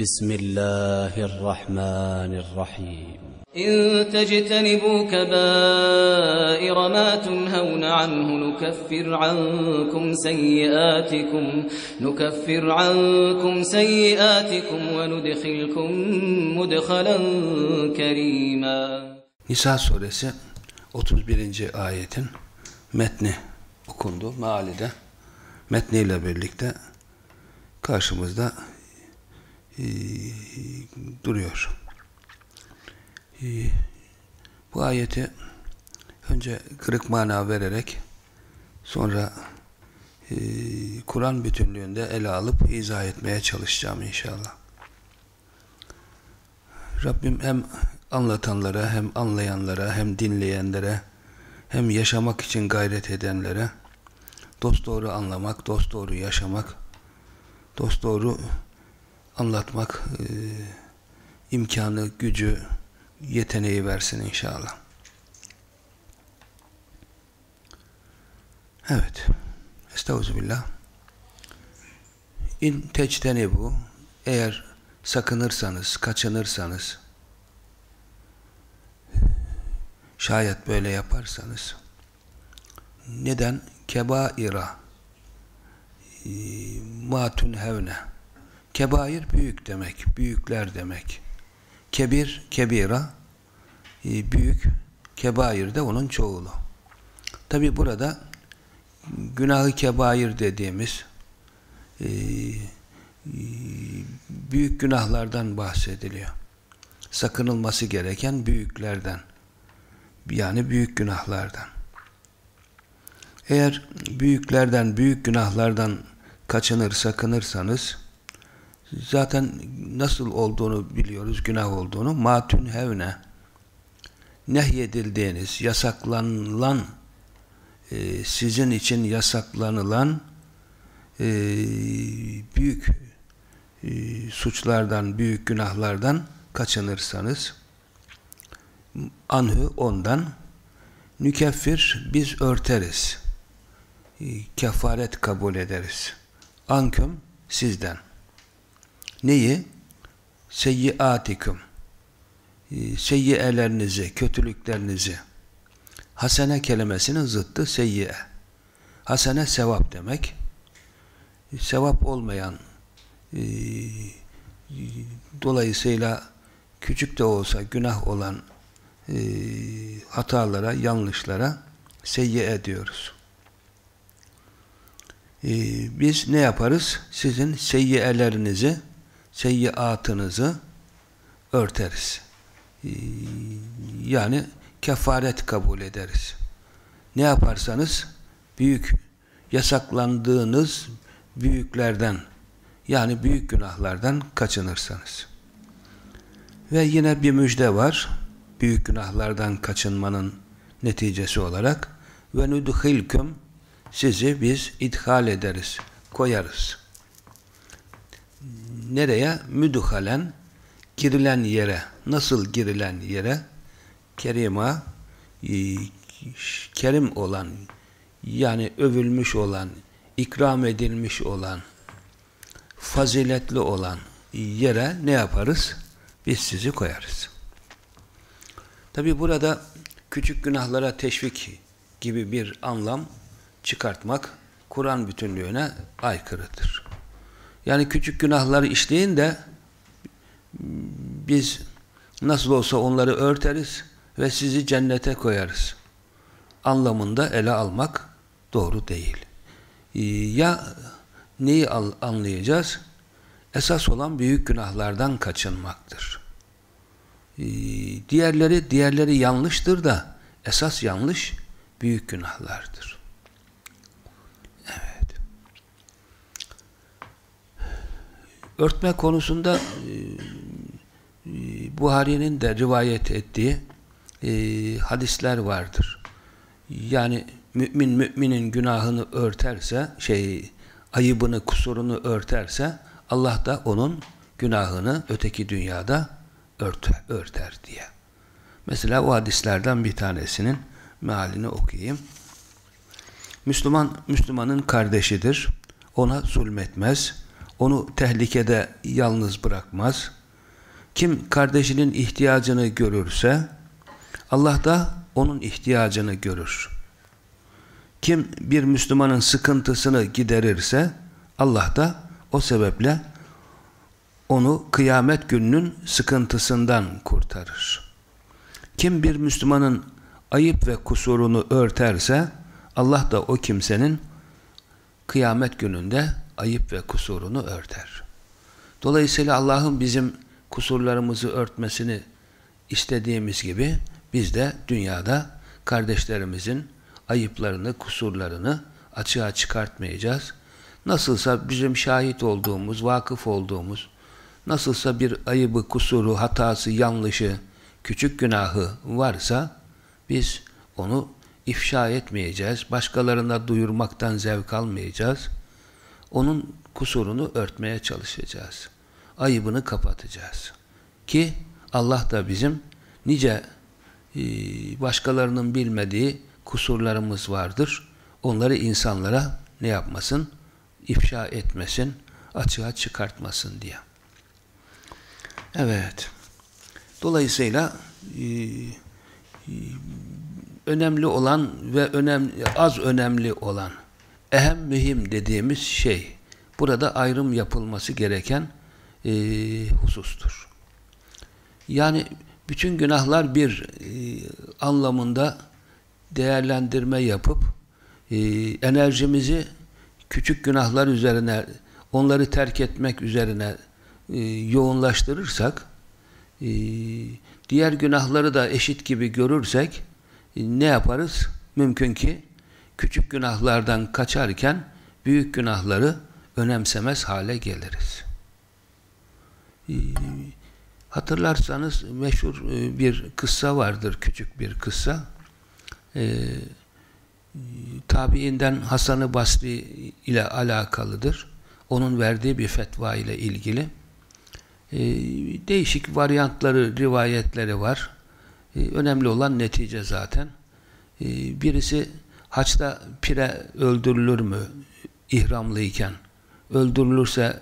Bismillahirrahmanirrahim. إن تجتنبوا كبائر ما تنهون عنه نكفر عنكم سيئاتكم نكفر عنكم سيئاتكم وندخلكم مدخلا كريما Nisa suresi 31. ayetin metni okundu. Meali metniyle birlikte karşımızda e, duruyor. E, bu ayeti önce kırık mana vererek sonra e, Kur'an bütünlüğünde ele alıp izah etmeye çalışacağım inşallah. Rabbim hem anlatanlara hem anlayanlara hem dinleyenlere hem yaşamak için gayret edenlere dosdoğru anlamak, dosdoğru yaşamak, dosdoğru anlatmak e, imkanı, gücü, yeteneği versin inşallah. Evet. Estağfirullah. İn teçteni bu. Eğer sakınırsanız, kaçınırsanız, şayet böyle yaparsanız, neden? Kebaira matun hevne kebair büyük demek, büyükler demek. Kebir, kebira büyük, kebair de onun çoğulu. Tabi burada günahı kebair dediğimiz e, büyük günahlardan bahsediliyor. Sakınılması gereken büyüklerden. Yani büyük günahlardan. Eğer büyüklerden, büyük günahlardan kaçınır, sakınırsanız zaten nasıl olduğunu biliyoruz, günah olduğunu. Matün hevne nehyedildiğiniz, yasaklanılan e, sizin için yasaklanılan e, büyük e, suçlardan, büyük günahlardan kaçınırsanız anhü ondan nükeffir biz örteriz. E, kefaret kabul ederiz. Anküm sizden. Neyi? Seyyiatikum. E, seyyiyelerinizi, kötülüklerinizi. Hasene kelimesinin zıttı seyyiye. Hasene sevap demek. E, sevap olmayan e, dolayısıyla küçük de olsa günah olan hatalara, yanlışlara seyyiye ediyoruz. E, biz ne yaparız? Sizin seyyiyelerinizi, seyyiatınızı örteriz. E, yani kefaret kabul ederiz. Ne yaparsanız büyük yasaklandığınız büyüklerden yani büyük günahlardan kaçınırsanız. Ve yine bir müjde var. Büyük günahlardan kaçınmanın neticesi olarak ve nudhilkum sizi biz ithal ederiz, koyarız. Nereye? Müdhalen girilen yere. Nasıl girilen yere? Kerima kerim olan yani övülmüş olan, ikram edilmiş olan, faziletli olan yere ne yaparız? Biz sizi koyarız. Tabi burada küçük günahlara teşvik gibi bir anlam çıkartmak Kur'an bütünlüğüne aykırıdır. Yani küçük günahları işleyin de biz nasıl olsa onları örteriz ve sizi cennete koyarız. Anlamında ele almak doğru değil. Ya neyi anlayacağız? Esas olan büyük günahlardan kaçınmaktır. Diğerleri diğerleri yanlıştır da esas yanlış büyük günahlardır. Örtme konusunda e, e, Buhari'nin de rivayet ettiği e, hadisler vardır. Yani mümin müminin günahını örterse, şey ayıbını, kusurunu örterse Allah da onun günahını öteki dünyada örter, örter diye. Mesela o hadislerden bir tanesinin mealini okuyayım. Müslüman, Müslümanın kardeşidir. Ona zulmetmez. Onu tehlikede yalnız bırakmaz. Kim kardeşinin ihtiyacını görürse Allah da onun ihtiyacını görür. Kim bir Müslümanın sıkıntısını giderirse Allah da o sebeple onu kıyamet gününün sıkıntısından kurtarır. Kim bir Müslümanın ayıp ve kusurunu örterse Allah da o kimsenin kıyamet gününde ayıp ve kusurunu örter. Dolayısıyla Allah'ın bizim kusurlarımızı örtmesini istediğimiz gibi biz de dünyada kardeşlerimizin ayıplarını, kusurlarını açığa çıkartmayacağız. Nasılsa bizim şahit olduğumuz, vakıf olduğumuz, nasılsa bir ayıbı, kusuru, hatası, yanlışı, küçük günahı varsa biz onu ifşa etmeyeceğiz. Başkalarına duyurmaktan zevk almayacağız. Onun kusurunu örtmeye çalışacağız. Ayıbını kapatacağız. Ki Allah da bizim nice e, başkalarının bilmediği kusurlarımız vardır. Onları insanlara ne yapmasın? İfşa etmesin, açığa çıkartmasın diye. Evet. Dolayısıyla e, e, önemli olan ve önemli, az önemli olan ehem mühim dediğimiz şey burada ayrım yapılması gereken e, husustur. Yani bütün günahlar bir e, anlamında değerlendirme yapıp e, enerjimizi küçük günahlar üzerine onları terk etmek üzerine e, yoğunlaştırırsak e, diğer günahları da eşit gibi görürsek e, ne yaparız? Mümkün ki küçük günahlardan kaçarken büyük günahları önemsemez hale geliriz. E, hatırlarsanız meşhur e, bir kıssa vardır, küçük bir kıssa. E, tabiinden Hasan-ı Basri ile alakalıdır. Onun verdiği bir fetva ile ilgili. E, değişik varyantları, rivayetleri var. E, önemli olan netice zaten. Birisi haçta pire öldürülür mü ihramlıyken? Öldürülürse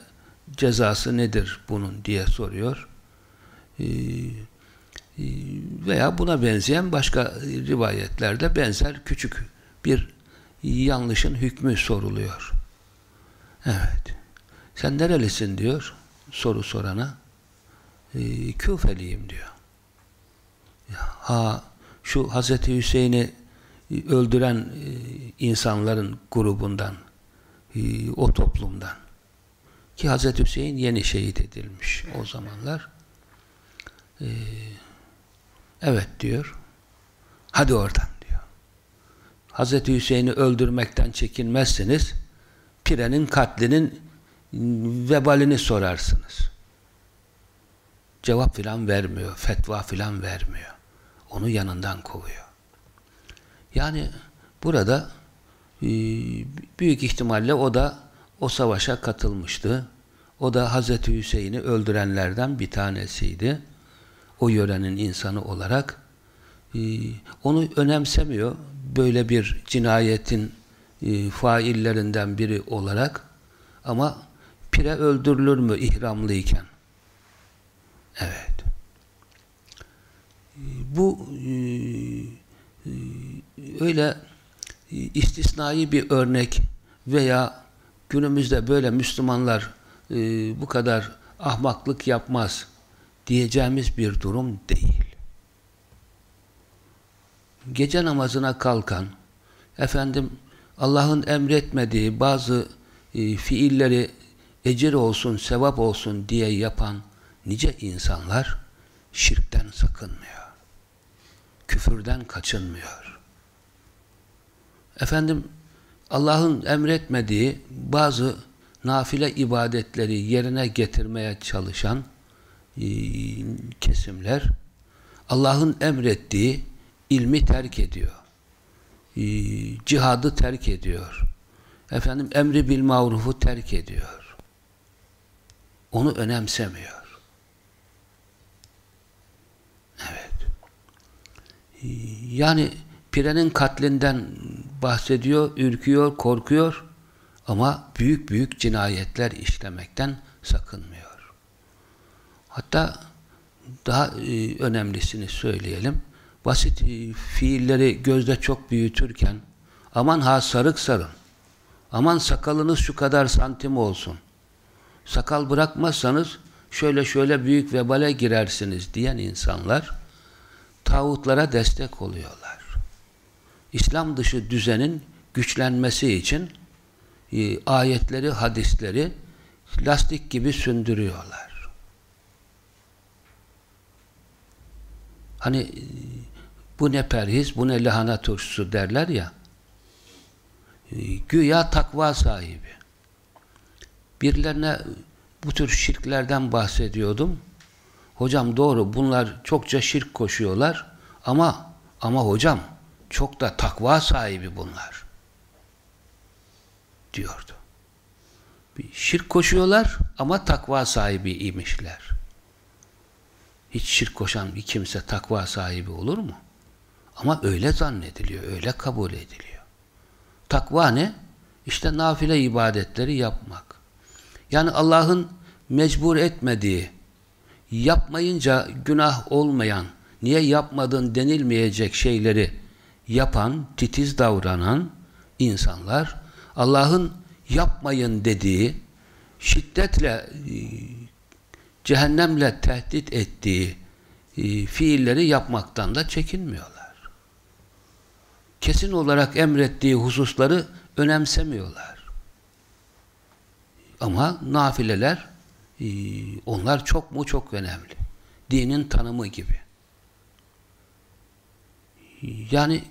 cezası nedir bunun diye soruyor. E, veya buna benzeyen başka rivayetlerde benzer küçük bir yanlışın hükmü soruluyor. Evet. Sen nerelisin diyor soru sorana. E, Küfeliyim diyor. Ha şu Hazreti Hüseyin'i öldüren e, insanların grubundan, e, o toplumdan. Ki Hazreti Hüseyin yeni şehit edilmiş o zamanlar. E, evet diyor. Hadi oradan diyor. Hazreti Hüseyin'i öldürmekten çekinmezseniz Pire'nin katlinin vebalini sorarsınız. Cevap filan vermiyor, fetva filan vermiyor. Onu yanından kovuyor. Yani burada e, büyük ihtimalle o da o savaşa katılmıştı. O da Hazreti Hüseyin'i öldürenlerden bir tanesiydi. O yörenin insanı olarak. E, onu önemsemiyor. Böyle bir cinayetin e, faillerinden biri olarak. Ama pire öldürülür mü ihramlıyken? Evet. Bu öyle istisnai bir örnek veya günümüzde böyle Müslümanlar e, bu kadar ahmaklık yapmaz diyeceğimiz bir durum değil. Gece namazına kalkan, efendim Allah'ın emretmediği bazı e, fiilleri ecir olsun, sevap olsun diye yapan nice insanlar şirkten sakınmıyor. Küfürden kaçınmıyor. Efendim Allah'ın emretmediği bazı nafile ibadetleri yerine getirmeye çalışan e, kesimler Allah'ın emrettiği ilmi terk ediyor. E, cihadı terk ediyor. Efendim emri bil mavrufu terk ediyor. Onu önemsemiyor. Evet. E, yani pirenin katlinden bahsediyor, ürküyor, korkuyor ama büyük büyük cinayetler işlemekten sakınmıyor. Hatta daha e, önemlisini söyleyelim. Basit e, fiilleri gözde çok büyütürken aman ha sarık sarın, aman sakalınız şu kadar santim olsun, sakal bırakmazsanız şöyle şöyle büyük vebale girersiniz diyen insanlar tağutlara destek oluyorlar. İslam dışı düzenin güçlenmesi için e, ayetleri, hadisleri lastik gibi sündürüyorlar. Hani e, bu ne perhiz, bu ne lahana turşusu derler ya. E, güya takva sahibi. Birilerine bu tür şirklerden bahsediyordum. Hocam doğru bunlar çokça şirk koşuyorlar ama ama hocam çok da takva sahibi bunlar diyordu. Bir şirk koşuyorlar ama takva sahibi imişler. Hiç şirk koşan bir kimse takva sahibi olur mu? Ama öyle zannediliyor, öyle kabul ediliyor. Takva ne? İşte nafile ibadetleri yapmak. Yani Allah'ın mecbur etmediği, yapmayınca günah olmayan, niye yapmadın denilmeyecek şeyleri yapan, titiz davranan insanlar Allah'ın yapmayın dediği, şiddetle e, cehennemle tehdit ettiği e, fiilleri yapmaktan da çekinmiyorlar. Kesin olarak emrettiği hususları önemsemiyorlar. Ama nafileler e, onlar çok mu çok önemli. Dinin tanımı gibi. Yani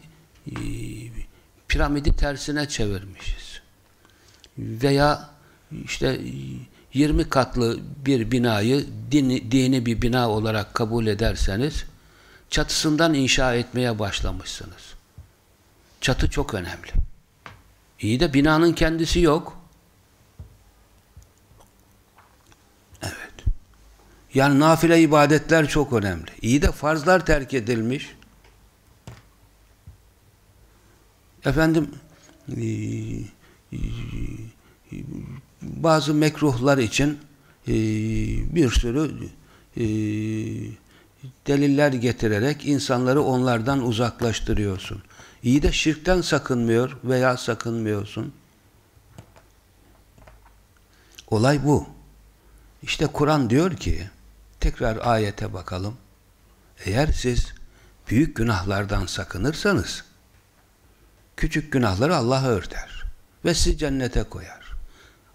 piramidi tersine çevirmişiz. Veya işte 20 katlı bir binayı dini, dini bir bina olarak kabul ederseniz çatısından inşa etmeye başlamışsınız. Çatı çok önemli. İyi de binanın kendisi yok. Evet. Yani nafile ibadetler çok önemli. İyi de farzlar terk edilmiş. Efendim e, e, bazı mekruhlar için e, bir sürü deliller getirerek insanları onlardan uzaklaştırıyorsun. İyi de şirkten sakınmıyor veya sakınmıyorsun. Olay bu. İşte Kur'an diyor ki, tekrar ayete bakalım. Eğer siz büyük günahlardan sakınırsanız, Küçük günahları Allah örter. Ve sizi cennete koyar.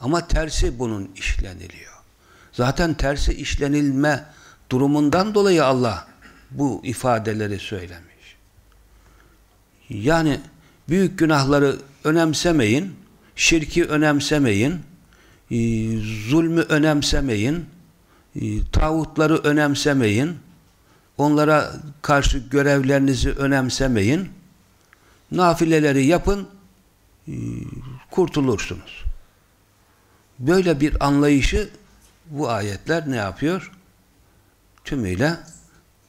Ama tersi bunun işleniliyor. Zaten tersi işlenilme durumundan dolayı Allah bu ifadeleri söylemiş. Yani büyük günahları önemsemeyin, şirki önemsemeyin, e, zulmü önemsemeyin, e, tağutları önemsemeyin, onlara karşı görevlerinizi önemsemeyin, nafileleri yapın, e, kurtulursunuz. Böyle bir anlayışı bu ayetler ne yapıyor? Tümüyle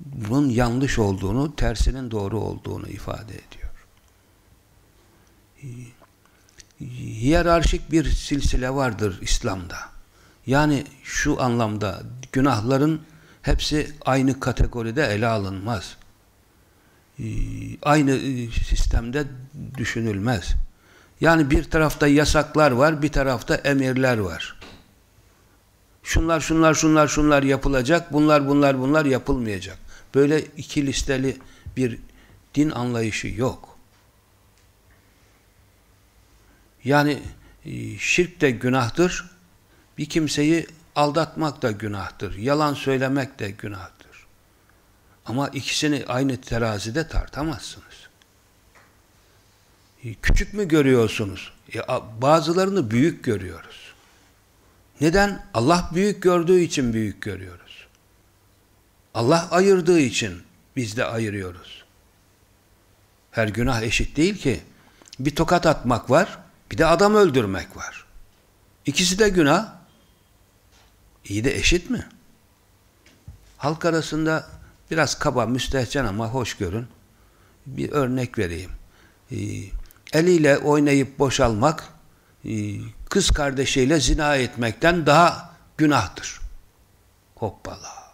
bunun yanlış olduğunu, tersinin doğru olduğunu ifade ediyor. E, hiyerarşik bir silsile vardır İslam'da. Yani şu anlamda günahların hepsi aynı kategoride ele alınmaz. Ee, aynı e, sistemde düşünülmez. Yani bir tarafta yasaklar var, bir tarafta emirler var. Şunlar, şunlar, şunlar, şunlar yapılacak, bunlar, bunlar, bunlar yapılmayacak. Böyle iki listeli bir din anlayışı yok. Yani e, şirk de günahtır, bir kimseyi aldatmak da günahtır, yalan söylemek de günahtır. Ama ikisini aynı terazide tartamazsınız. E, küçük mü görüyorsunuz? E, bazılarını büyük görüyoruz. Neden? Allah büyük gördüğü için büyük görüyoruz. Allah ayırdığı için biz de ayırıyoruz. Her günah eşit değil ki. Bir tokat atmak var, bir de adam öldürmek var. İkisi de günah. İyi de eşit mi? Halk arasında biraz kaba, müstehcen ama hoş görün. Bir örnek vereyim. Ee, eliyle oynayıp boşalmak e, kız kardeşiyle zina etmekten daha günahtır. Hoppala.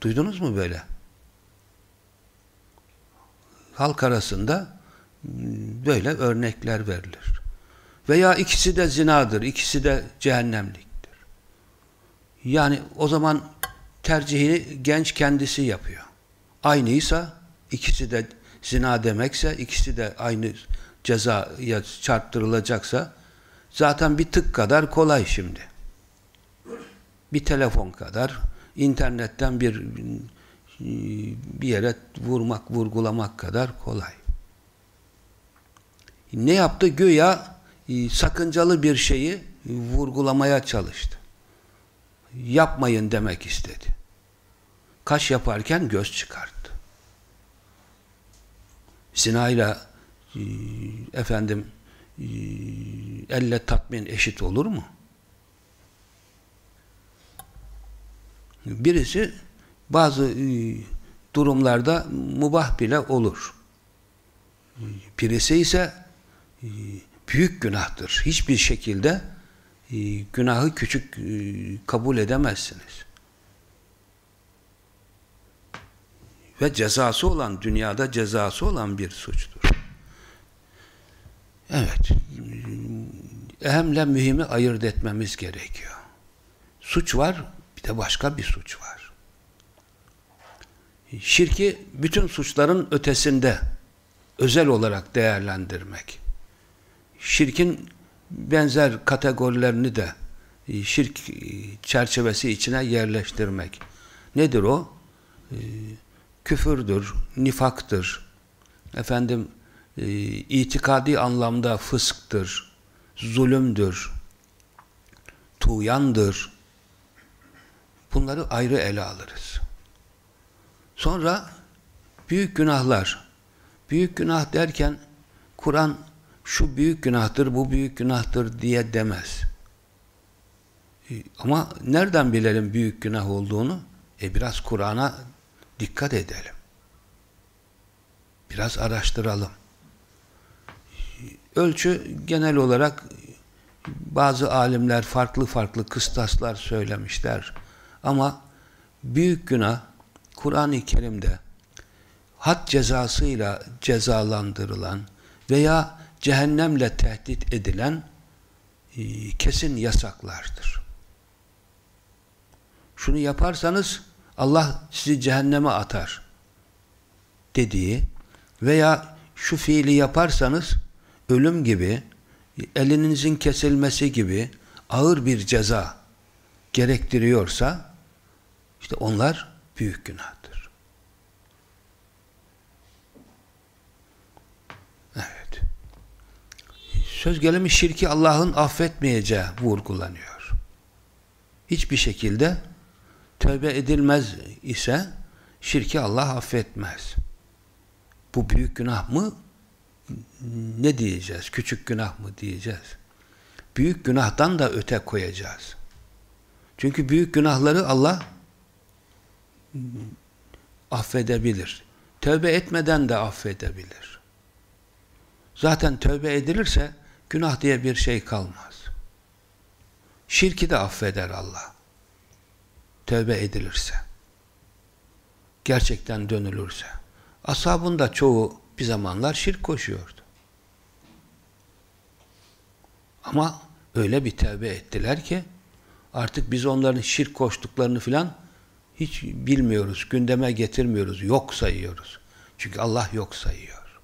Duydunuz mu böyle? Halk arasında böyle örnekler verilir. Veya ikisi de zinadır, ikisi de cehennemliktir. Yani o zaman tercihini genç kendisi yapıyor. Aynıysa ikisi de zina demekse, ikisi de aynı cezaya çarptırılacaksa zaten bir tık kadar kolay şimdi. Bir telefon kadar internetten bir bir yere vurmak, vurgulamak kadar kolay. Ne yaptı? Güya e, sakıncalı bir şeyi vurgulamaya çalıştı. Yapmayın demek istedi. Kaş yaparken göz çıkarttı. Zinayla e, efendim e, elle tatmin eşit olur mu? Birisi bazı e, durumlarda mubah bile olur. Birisi ise büyük günahtır. Hiçbir şekilde günahı küçük e, kabul edemezsiniz. Ve cezası olan, dünyada cezası olan bir suçtur. Evet, ehemle mühimi ayırt etmemiz gerekiyor. Suç var, bir de başka bir suç var. Şirki bütün suçların ötesinde özel olarak değerlendirmek. Şirkin benzer kategorilerini de e, şirk e, çerçevesi içine yerleştirmek. Nedir o? E, küfürdür, nifaktır, efendim itikadi anlamda fısktır, zulümdür, tuğyandır. Bunları ayrı ele alırız. Sonra büyük günahlar. Büyük günah derken Kur'an şu büyük günahtır, bu büyük günahtır diye demez. E, ama nereden bilelim büyük günah olduğunu? E biraz Kur'an'a dikkat edelim. Biraz araştıralım. Ölçü genel olarak bazı alimler farklı farklı kıstaslar söylemişler. Ama büyük günah Kur'an-ı Kerim'de had cezasıyla cezalandırılan veya cehennemle tehdit edilen e, kesin yasaklardır. Şunu yaparsanız Allah sizi cehenneme atar dediği veya şu fiili yaparsanız ölüm gibi elinizin kesilmesi gibi ağır bir ceza gerektiriyorsa işte onlar büyük günahtır. Evet. Söz gelimi şirki Allah'ın affetmeyeceği vurgulanıyor. Hiçbir şekilde tövbe edilmez ise şirki Allah affetmez. Bu büyük günah mı? Ne diyeceğiz? Küçük günah mı diyeceğiz? Büyük günahtan da öte koyacağız. Çünkü büyük günahları Allah affedebilir. Tövbe etmeden de affedebilir. Zaten tövbe edilirse günah diye bir şey kalmaz. Şirki de affeder Allah. Tövbe edilirse. Gerçekten dönülürse. Ashabın da çoğu bir zamanlar şirk koşuyordu. Ama öyle bir tövbe ettiler ki artık biz onların şirk koştuklarını filan hiç bilmiyoruz, gündeme getirmiyoruz, yok sayıyoruz. Çünkü Allah yok sayıyor.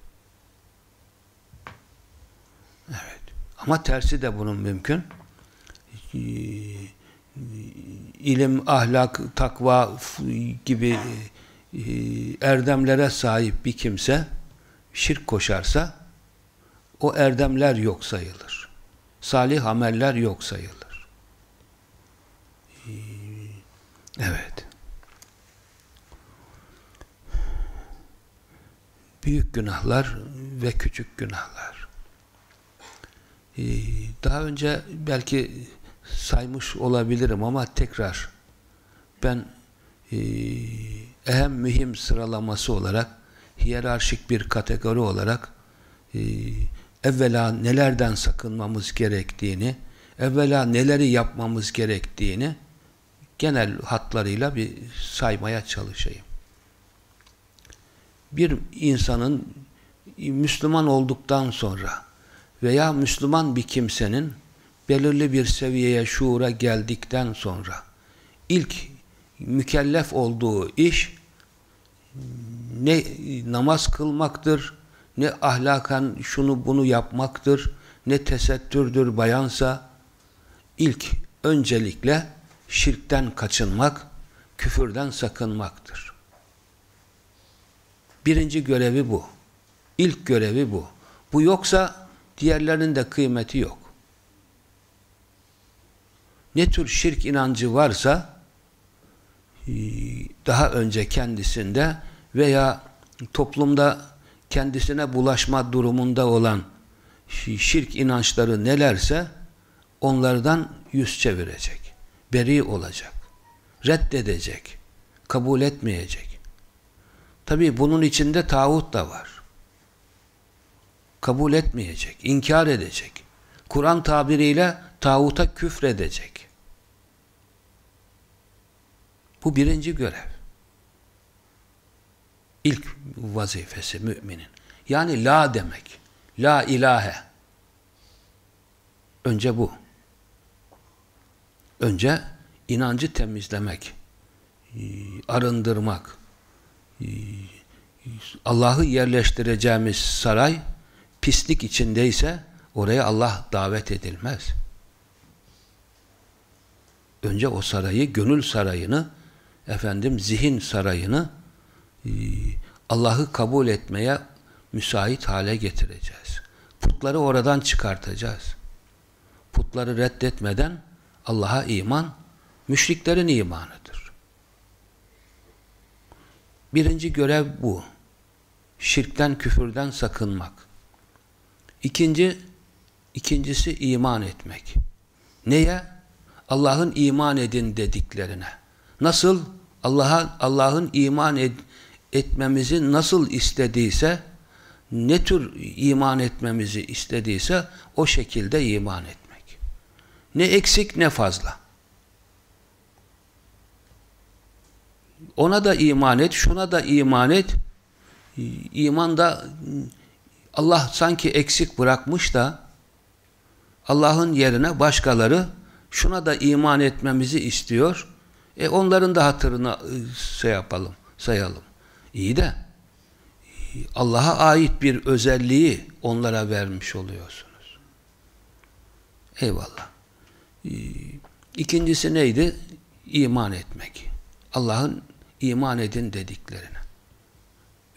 Evet. Ama tersi de bunun mümkün. Ee, ilim, ahlak, takva gibi e, erdemlere sahip bir kimse şirk koşarsa o erdemler yok sayılır. salih ameller yok sayılır. Ee, evet. Büyük günahlar ve küçük günahlar. Ee, daha önce belki saymış olabilirim ama tekrar ben e, ehem mühim sıralaması olarak hiyerarşik bir kategori olarak e, evvela nelerden sakınmamız gerektiğini evvela neleri yapmamız gerektiğini genel hatlarıyla bir saymaya çalışayım. Bir insanın Müslüman olduktan sonra veya Müslüman bir kimsenin belirli bir seviyeye, şuura geldikten sonra ilk mükellef olduğu iş ne namaz kılmaktır, ne ahlakan şunu bunu yapmaktır, ne tesettürdür bayansa ilk öncelikle şirkten kaçınmak, küfürden sakınmaktır. Birinci görevi bu. İlk görevi bu. Bu yoksa diğerlerinin de kıymeti yok. Ne tür şirk inancı varsa e, daha önce kendisinde veya toplumda kendisine bulaşma durumunda olan şirk inançları nelerse onlardan yüz çevirecek. Beri olacak. Reddedecek. Kabul etmeyecek. Tabi bunun içinde tağut da var. Kabul etmeyecek. inkar edecek. Kur'an tabiriyle tağuta küfredecek. Bu birinci görev. İlk vazifesi müminin. Yani la demek. La ilahe. Önce bu. Önce inancı temizlemek, arındırmak, Allah'ı yerleştireceğimiz saray pislik içindeyse oraya Allah davet edilmez. Önce o sarayı, gönül sarayını, efendim zihin sarayını e, Allah'ı kabul etmeye müsait hale getireceğiz. Putları oradan çıkartacağız. Putları reddetmeden Allah'a iman, müşriklerin imanıdır. Birinci görev bu. Şirkten, küfürden sakınmak. İkinci, ikincisi iman etmek. Neye? Allah'ın iman edin dediklerine. Nasıl? Allah'a Allah'ın iman ed etmemizi nasıl istediyse, ne tür iman etmemizi istediyse o şekilde iman etmek. Ne eksik ne fazla. Ona da iman et, şuna da iman et. İmanda Allah sanki eksik bırakmış da Allah'ın yerine başkaları şuna da iman etmemizi istiyor. E onların da hatırını ıı, şey yapalım, sayalım. İyi de Allah'a ait bir özelliği onlara vermiş oluyorsunuz. Eyvallah. İkincisi neydi? İman etmek. Allah'ın iman edin dediklerine.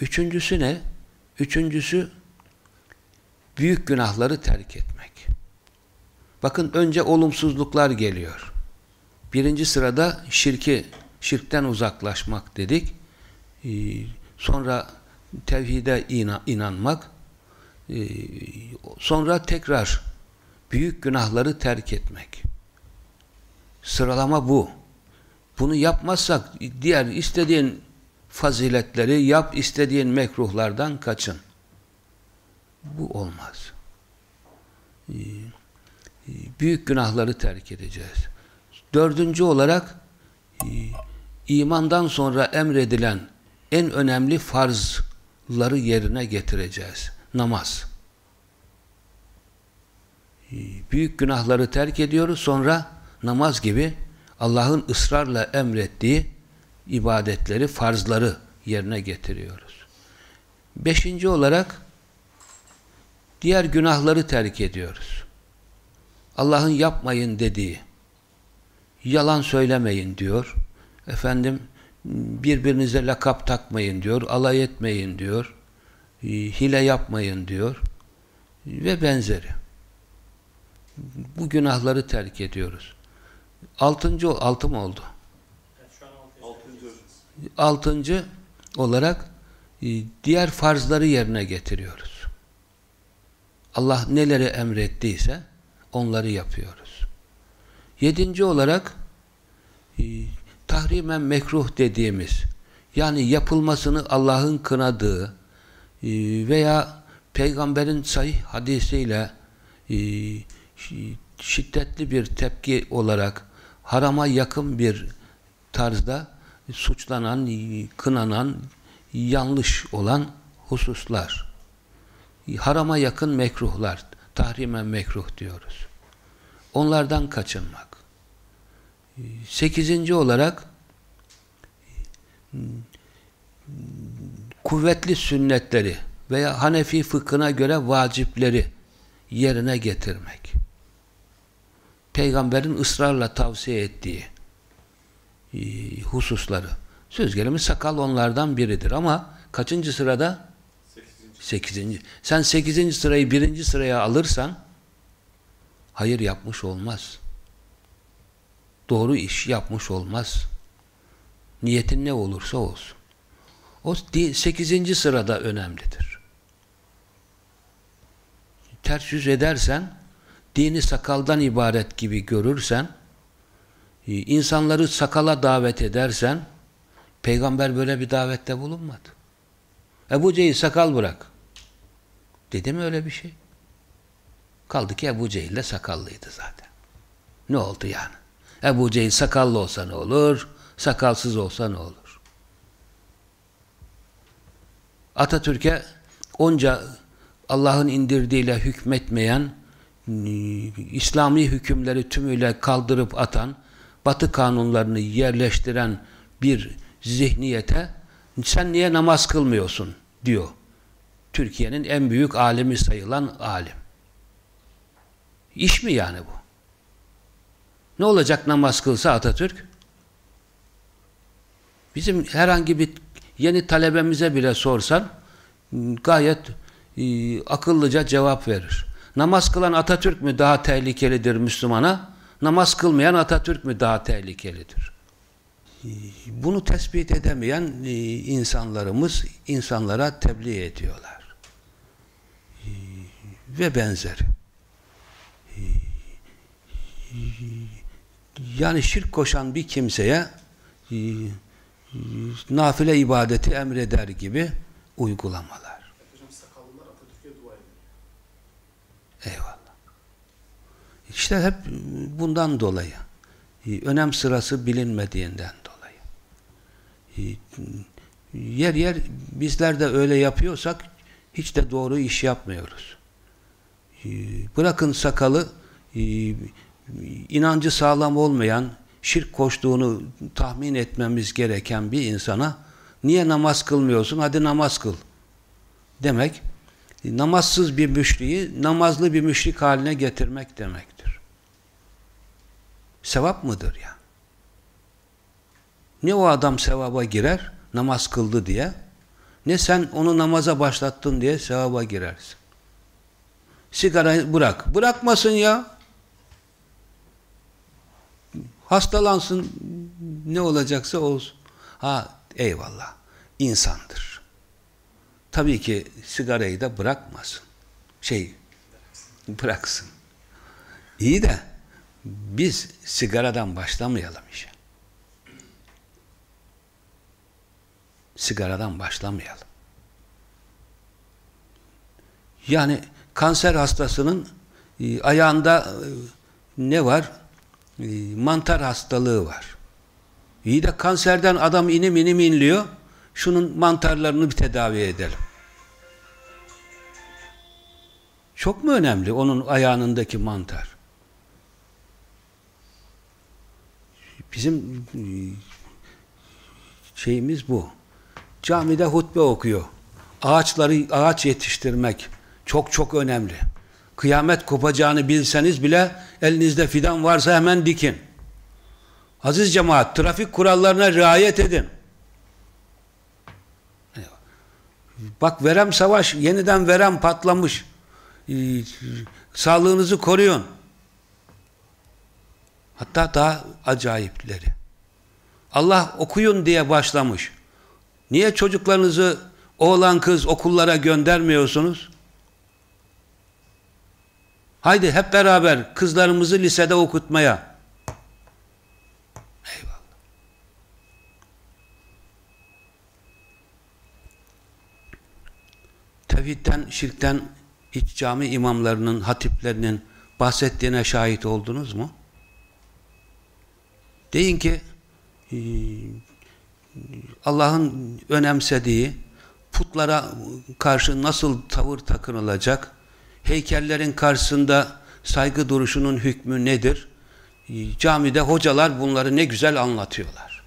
Üçüncüsü ne? Üçüncüsü büyük günahları terk etmek. Bakın önce olumsuzluklar geliyor. Birinci sırada şirki, şirkten uzaklaşmak dedik. Ee, sonra tevhide inanmak, ee, sonra tekrar büyük günahları terk etmek. Sıralama bu. Bunu yapmazsak diğer istediğin faziletleri yap, istediğin mekruhlardan kaçın. Bu olmaz. Ee, büyük günahları terk edeceğiz. Dördüncü olarak imandan sonra emredilen en önemli farzları yerine getireceğiz. Namaz. Büyük günahları terk ediyoruz. Sonra namaz gibi Allah'ın ısrarla emrettiği ibadetleri, farzları yerine getiriyoruz. Beşinci olarak diğer günahları terk ediyoruz. Allah'ın yapmayın dediği, yalan söylemeyin diyor. Efendim, birbirinize lakap takmayın diyor, alay etmeyin diyor, hile yapmayın diyor ve benzeri. bu günahları terk ediyoruz. Altıncı, altı mı oldu? Altıncı olarak e, diğer farzları yerine getiriyoruz. Allah neleri emrettiyse onları yapıyoruz. Yedinci olarak e, tahrimen mekruh dediğimiz yani yapılmasını Allah'ın kınadığı e, veya peygamberin sahih hadisiyle e, şiddetli bir tepki olarak harama yakın bir tarzda suçlanan, kınanan, yanlış olan hususlar. Harama yakın mekruhlar, tahrimen mekruh diyoruz. Onlardan kaçınmak. Sekizinci olarak kuvvetli sünnetleri veya Hanefi fıkhına göre vacipleri yerine getirmek. Peygamberin ısrarla tavsiye ettiği e, hususları. Söz gelimi sakal onlardan biridir ama kaçıncı sırada? Sekizinci. Sen sekizinci sırayı birinci sıraya alırsan hayır yapmış olmaz. Doğru iş yapmış olmaz. Niyetin ne olursa olsun. O sekizinci sırada önemlidir. Ters yüz edersen, dini sakaldan ibaret gibi görürsen, insanları sakala davet edersen, peygamber böyle bir davette bulunmadı. Ebu Cehil sakal bırak. Dedi mi öyle bir şey? Kaldı ki Ebu Cehil de sakallıydı zaten. Ne oldu yani? Ebu Cehil sakallı olsa ne olur? Sakalsız olsa ne olur? Atatürk'e onca Allah'ın indirdiğiyle hükmetmeyen, İslami hükümleri tümüyle kaldırıp atan, batı kanunlarını yerleştiren bir zihniyete sen niye namaz kılmıyorsun diyor. Türkiye'nin en büyük alimi sayılan alim. İş mi yani bu? Ne olacak namaz kılsa Atatürk? Bizim herhangi bir yeni talebemize bile sorsan gayet e, akıllıca cevap verir. Namaz kılan Atatürk mü daha tehlikelidir Müslümana? Namaz kılmayan Atatürk mü daha tehlikelidir? E, bunu tespit edemeyen e, insanlarımız insanlara tebliğ ediyorlar. E, ve benzeri. Yani şirk koşan bir kimseye nafile ibadeti emreder gibi uygulamalar. Eyvallah. İşte hep bundan dolayı. E, önem sırası bilinmediğinden. E, yer yer bizler de öyle yapıyorsak hiç de doğru iş yapmıyoruz. E, bırakın sakalı inancı sağlam olmayan, şirk koştuğunu tahmin etmemiz gereken bir insana niye namaz kılmıyorsun? Hadi namaz kıl. Demek namazsız bir müşriği namazlı bir müşrik haline getirmek demektir. Sevap mıdır ya? Ne o adam sevaba girer namaz kıldı diye ne sen onu namaza başlattın diye sevaba girersin. Sigarayı bırak. Bırakmasın ya. Hastalansın ne olacaksa olsun. Ha eyvallah. insandır. Tabii ki sigarayı da bırakmasın. Şey, bıraksın. İyi de biz sigaradan başlamayalım işe. Sigaradan başlamayalım. Yani kanser hastasının e, ayağında e, ne var? E, mantar hastalığı var. İyi de kanserden adam inim inim inliyor şunun mantarlarını bir tedavi edelim. Çok mu önemli onun ayağındaki mantar? Bizim şeyimiz bu. Camide hutbe okuyor. Ağaçları ağaç yetiştirmek çok çok önemli. Kıyamet kopacağını bilseniz bile elinizde fidan varsa hemen dikin. Aziz cemaat, trafik kurallarına riayet edin. Bak verem savaş, yeniden verem patlamış. Ee, sağlığınızı koruyun. Hatta daha acayipleri. Allah okuyun diye başlamış. Niye çocuklarınızı oğlan kız okullara göndermiyorsunuz? Haydi hep beraber kızlarımızı lisede okutmaya. Eyvallah. Tevhidden, şirkten hiç cami imamlarının, hatiplerinin bahsettiğine şahit oldunuz mu? Deyin ki Allah'ın önemsediği putlara karşı nasıl tavır takınılacak, heykellerin karşısında saygı duruşunun hükmü nedir? Camide hocalar bunları ne güzel anlatıyorlar.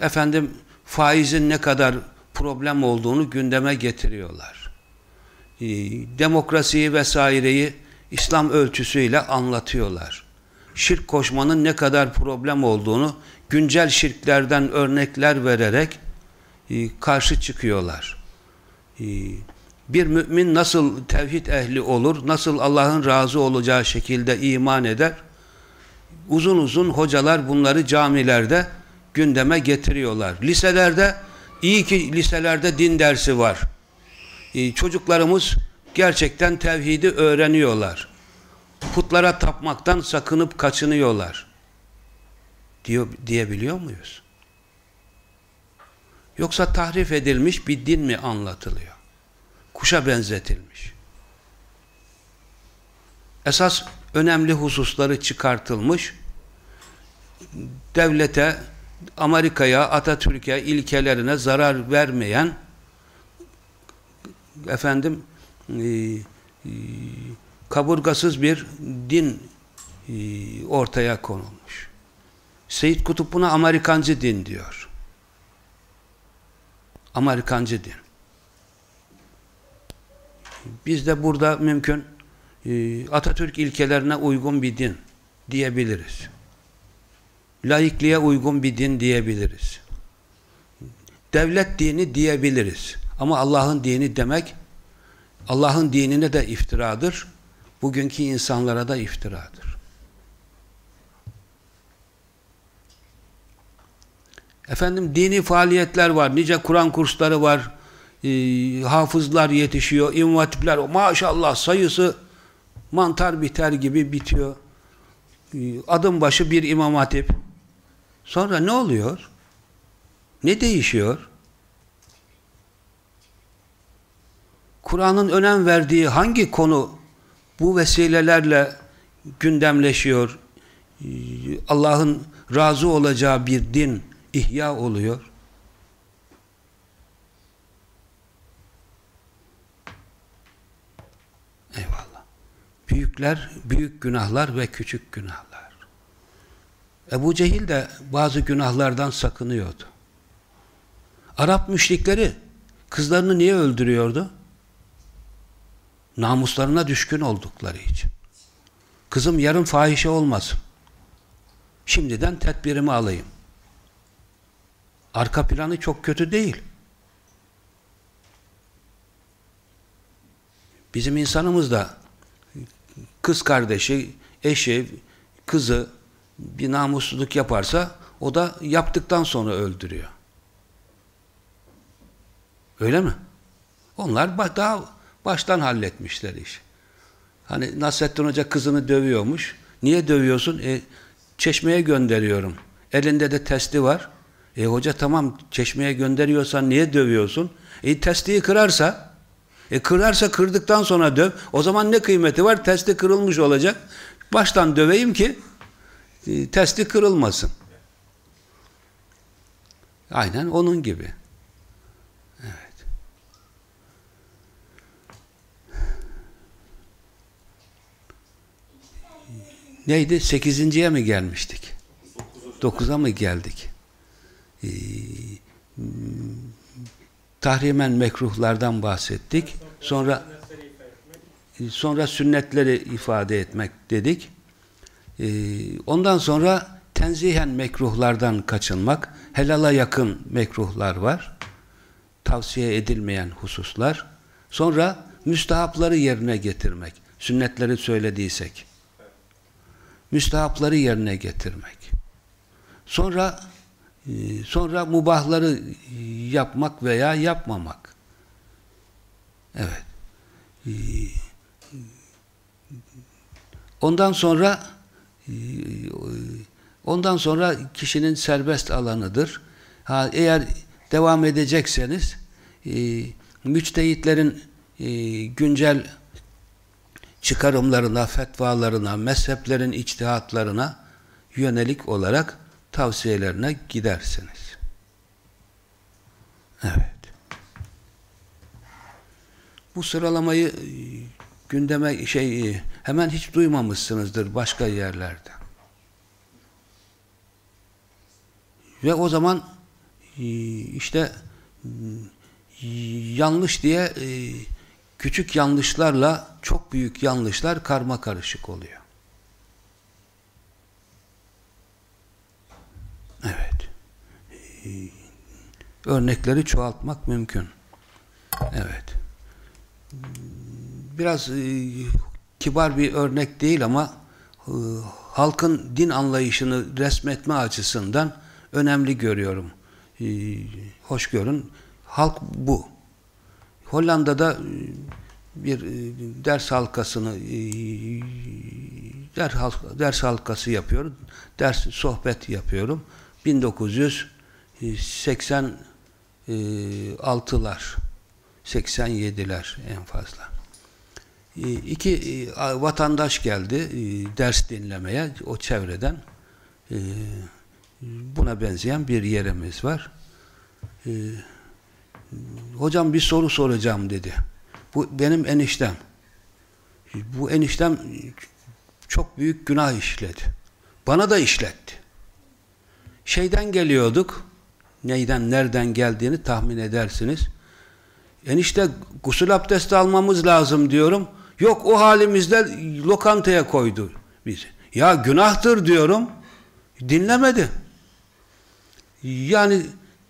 Efendim faizin ne kadar problem olduğunu gündeme getiriyorlar. E, demokrasiyi vesaireyi İslam ölçüsüyle anlatıyorlar. Şirk koşmanın ne kadar problem olduğunu güncel şirklerden örnekler vererek e, karşı çıkıyorlar. E, bir mümin nasıl tevhid ehli olur, nasıl Allah'ın razı olacağı şekilde iman eder? Uzun uzun hocalar bunları camilerde gündeme getiriyorlar. Liselerde İyi ki liselerde din dersi var. Ee, çocuklarımız gerçekten tevhidi öğreniyorlar. Putlara tapmaktan sakınıp kaçınıyorlar. Diyor, diyebiliyor muyuz? Yoksa tahrif edilmiş bir din mi anlatılıyor? Kuşa benzetilmiş. Esas önemli hususları çıkartılmış, devlete Amerika'ya, Atatürk'e, ilkelerine zarar vermeyen efendim e, e, kaburgasız bir din e, ortaya konulmuş. Seyit Kutup buna Amerikancı din diyor. Amerikancı din. Biz de burada mümkün e, Atatürk ilkelerine uygun bir din diyebiliriz laikliğe uygun bir din diyebiliriz. Devlet dini diyebiliriz. Ama Allah'ın dini demek Allah'ın dinine de iftiradır. Bugünkü insanlara da iftiradır. Efendim dini faaliyetler var. Nice Kur'an kursları var. E, hafızlar yetişiyor. İmvatipler maşallah sayısı mantar biter gibi bitiyor. E, adım başı bir imam hatip. Sonra ne oluyor? Ne değişiyor? Kur'an'ın önem verdiği hangi konu bu vesilelerle gündemleşiyor? Allah'ın razı olacağı bir din ihya oluyor. Eyvallah. Büyükler, büyük günahlar ve küçük günahlar. Ebu Cehil de bazı günahlardan sakınıyordu. Arap müşrikleri kızlarını niye öldürüyordu? Namuslarına düşkün oldukları için. Kızım yarın fahişe olmasın. Şimdiden tedbirimi alayım. Arka planı çok kötü değil. Bizim insanımız da kız kardeşi, eşi, kızı bir namussuzluk yaparsa o da yaptıktan sonra öldürüyor. Öyle mi? Onlar daha baştan halletmişler iş. Hani Nasrettin Hoca kızını dövüyormuş. Niye dövüyorsun? E, çeşmeye gönderiyorum. Elinde de testi var. E hoca tamam çeşmeye gönderiyorsan niye dövüyorsun? E testiyi kırarsa e kırarsa kırdıktan sonra döv. O zaman ne kıymeti var? Testi kırılmış olacak. Baştan döveyim ki e, testi kırılmasın. Aynen onun gibi. Neydi? Sekizinciye mi gelmiştik? Dokuza mı geldik? Ee, tahrimen mekruhlardan bahsettik. Sonra sonra sünnetleri ifade etmek dedik. Ee, ondan sonra tenzihen mekruhlardan kaçınmak, helala yakın mekruhlar var. Tavsiye edilmeyen hususlar. Sonra müstahapları yerine getirmek. Sünnetleri söylediysek. Müstehapları yerine getirmek. Sonra e, sonra mubahları yapmak veya yapmamak. Evet. E, ondan sonra e, ondan sonra kişinin serbest alanıdır. Ha, eğer devam edecekseniz müçtehitlerin güncel çıkarımlarına, fetvalarına, mezheplerin içtihatlarına yönelik olarak tavsiyelerine gidersiniz. Evet. Bu sıralamayı e, gündeme şey e, hemen hiç duymamışsınızdır başka yerlerde. Ve o zaman e, işte yanlış diye küçük yanlışlarla çok büyük yanlışlar karma karışık oluyor. Evet. Örnekleri çoğaltmak mümkün. Evet. Biraz e, kibar bir örnek değil ama e, halkın din anlayışını resmetme açısından önemli görüyorum. E, hoş görün. Halk bu. Hollanda'da e, bir e, ders halkasını e, ders halkası yapıyorum. Ders sohbet yapıyorum. 1986'lar 87'ler en fazla. İki vatandaş geldi ders dinlemeye o çevreden. Buna benzeyen bir yerimiz var. Hocam bir soru soracağım dedi. Bu benim eniştem. Bu eniştem çok büyük günah işledi. Bana da işletti. Şeyden geliyorduk. Neyden, nereden geldiğini tahmin edersiniz. Enişte gusül abdesti almamız lazım diyorum. Yok o halimizde lokantaya koydu bizi. Ya günahtır diyorum. Dinlemedi. Yani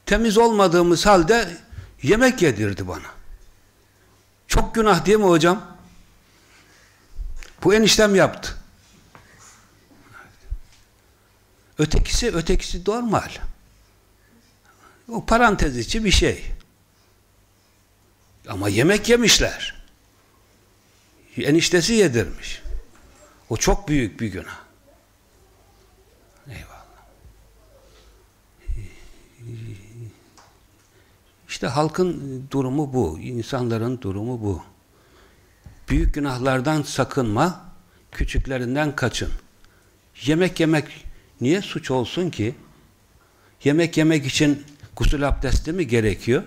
temiz olmadığımız halde yemek yedirdi bana. Çok günah değil mi hocam? Bu eniştem yaptı. Ötekisi, ötekisi normal. O parantez içi bir şey. Ama yemek yemişler. Eniştesi yedirmiş. O çok büyük bir günah. İşte halkın durumu bu, insanların durumu bu. Büyük günahlardan sakınma, küçüklerinden kaçın. Yemek yemek niye suç olsun ki? Yemek yemek için gusül abdesti mi gerekiyor?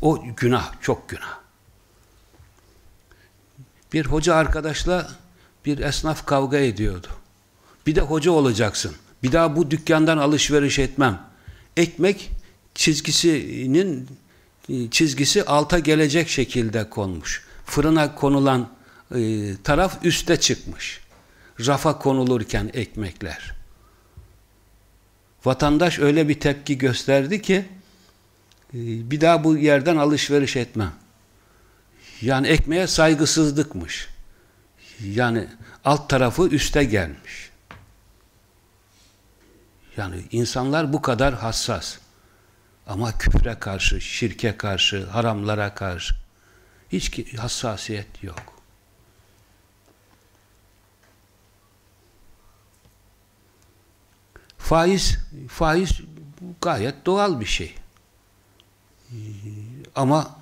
O günah, çok günah. Bir hoca arkadaşla bir esnaf kavga ediyordu. Bir de hoca olacaksın. Bir daha bu dükkandan alışveriş etmem. Ekmek çizgisinin çizgisi alta gelecek şekilde konmuş. Fırına konulan e, taraf üste çıkmış. Rafa konulurken ekmekler. Vatandaş öyle bir tepki gösterdi ki e, bir daha bu yerden alışveriş etmem. Yani ekmeğe saygısızlıkmış. Yani alt tarafı üste gelmiş. Yani insanlar bu kadar hassas. Ama küfre karşı, şirke karşı, haramlara karşı hiç hassasiyet yok. Faiz, faiz gayet doğal bir şey. Ama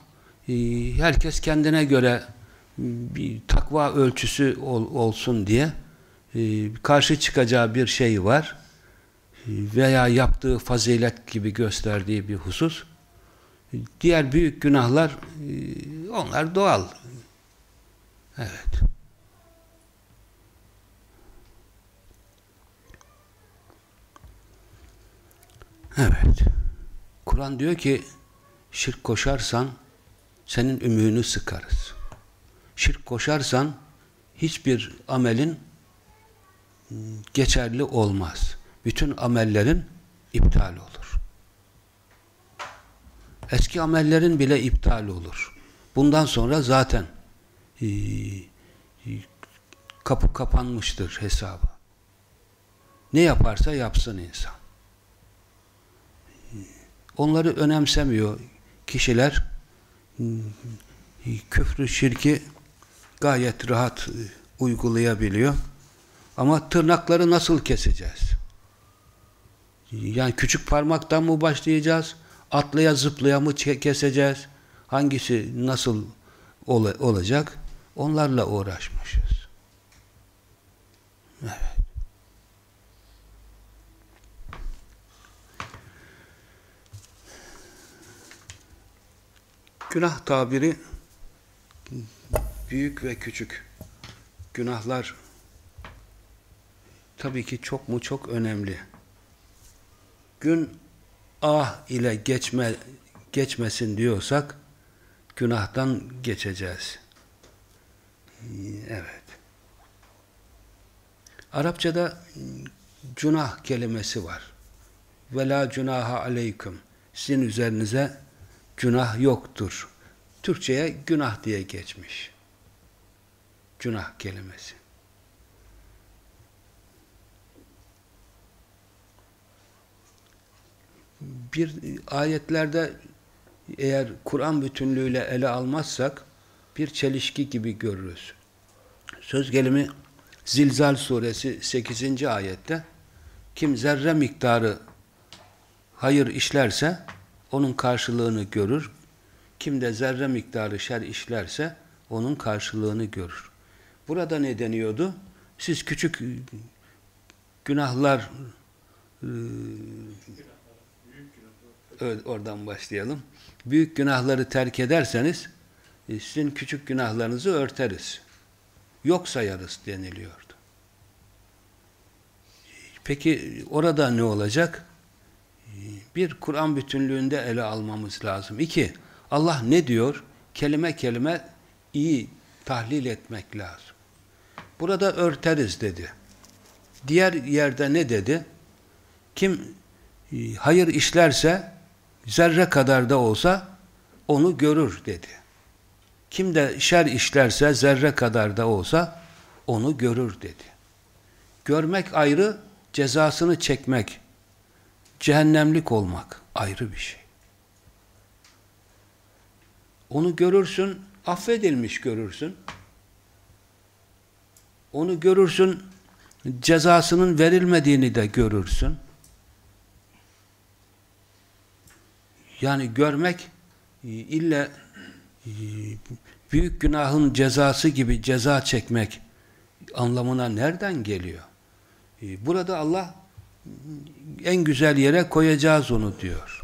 e, herkes kendine göre bir takva ölçüsü ol, olsun diye e, karşı çıkacağı bir şey var veya yaptığı fazilet gibi gösterdiği bir husus. Diğer büyük günahlar e, onlar doğal. Evet. Evet. Kur'an diyor ki şirk koşarsan senin ümüğünü sıkarız. Şirk koşarsan hiçbir amelin geçerli olmaz bütün amellerin iptal olur. Eski amellerin bile iptal olur. Bundan sonra zaten e, kapı kapanmıştır hesabı. Ne yaparsa yapsın insan. Onları önemsemiyor kişiler. Küfrü, şirki gayet rahat uygulayabiliyor. Ama tırnakları nasıl keseceğiz? Yani küçük parmaktan mı başlayacağız? Atlaya zıplaya mı keseceğiz? Hangisi nasıl ol olacak? Onlarla uğraşmışız. Evet. Günah tabiri büyük ve küçük günahlar tabii ki çok mu çok önemli. Gün ah ile geçme geçmesin diyorsak günahtan geçeceğiz. Evet. Arapçada cunah kelimesi var. Ve la cunaha aleyküm. Sizin üzerinize günah yoktur. Türkçe'ye günah diye geçmiş. Günah kelimesi. Bir ayetlerde eğer Kur'an bütünlüğüyle ele almazsak bir çelişki gibi görürüz. Söz gelimi Zilzal suresi 8. ayette kim zerre miktarı hayır işlerse onun karşılığını görür. Kim de zerre miktarı şer işlerse onun karşılığını görür. Burada ne deniyordu? Siz küçük günahlar oradan başlayalım. Büyük günahları terk ederseniz sizin küçük günahlarınızı örteriz. Yok sayarız deniliyordu. Peki orada ne olacak? Bir, Kur'an bütünlüğünde ele almamız lazım. İki, Allah ne diyor? Kelime kelime iyi tahlil etmek lazım. Burada örteriz dedi. Diğer yerde ne dedi? Kim e, hayır işlerse zerre kadar da olsa onu görür dedi. Kim de şer işlerse zerre kadar da olsa onu görür dedi. Görmek ayrı, cezasını çekmek, cehennemlik olmak ayrı bir şey. Onu görürsün, affedilmiş görürsün. Onu görürsün, cezasının verilmediğini de görürsün. Yani görmek e, illa e, büyük günahın cezası gibi ceza çekmek anlamına nereden geliyor? E, burada Allah en güzel yere koyacağız onu diyor.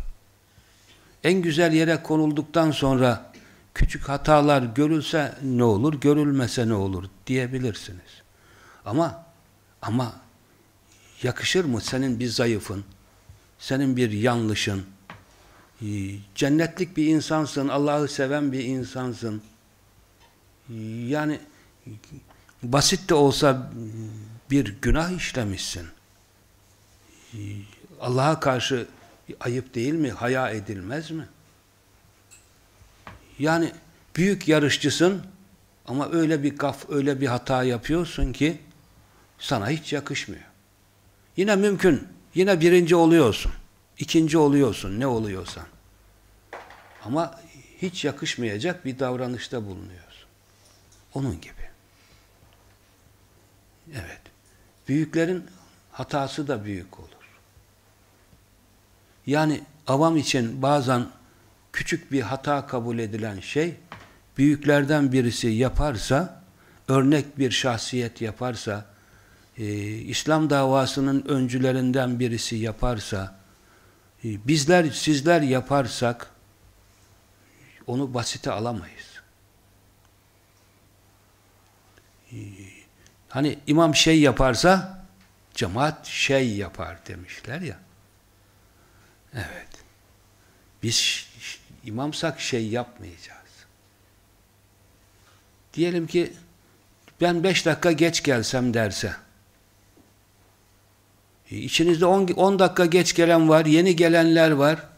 En güzel yere konulduktan sonra küçük hatalar görülse ne olur, görülmese ne olur diyebilirsiniz. Ama ama yakışır mı senin bir zayıfın, senin bir yanlışın, cennetlik bir insansın, Allah'ı seven bir insansın. Yani basit de olsa bir günah işlemişsin. Allah'a karşı ayıp değil mi? Haya edilmez mi? Yani büyük yarışçısın ama öyle bir gaf, öyle bir hata yapıyorsun ki sana hiç yakışmıyor. Yine mümkün. Yine birinci oluyorsun. İkinci oluyorsun. Ne oluyorsan. Ama hiç yakışmayacak bir davranışta bulunuyorsun. Onun gibi. Evet. Büyüklerin hatası da büyük olur. Yani avam için bazen küçük bir hata kabul edilen şey, büyüklerden birisi yaparsa, örnek bir şahsiyet yaparsa, e, İslam davasının öncülerinden birisi yaparsa, bizler, sizler yaparsak, onu basite alamayız. E, hani imam şey yaparsa, cemaat şey yapar demişler ya. Evet. Biz imamsak şey yapmayacağız. Diyelim ki ben beş dakika geç gelsem derse içinizde on, on dakika geç gelen var, yeni gelenler var.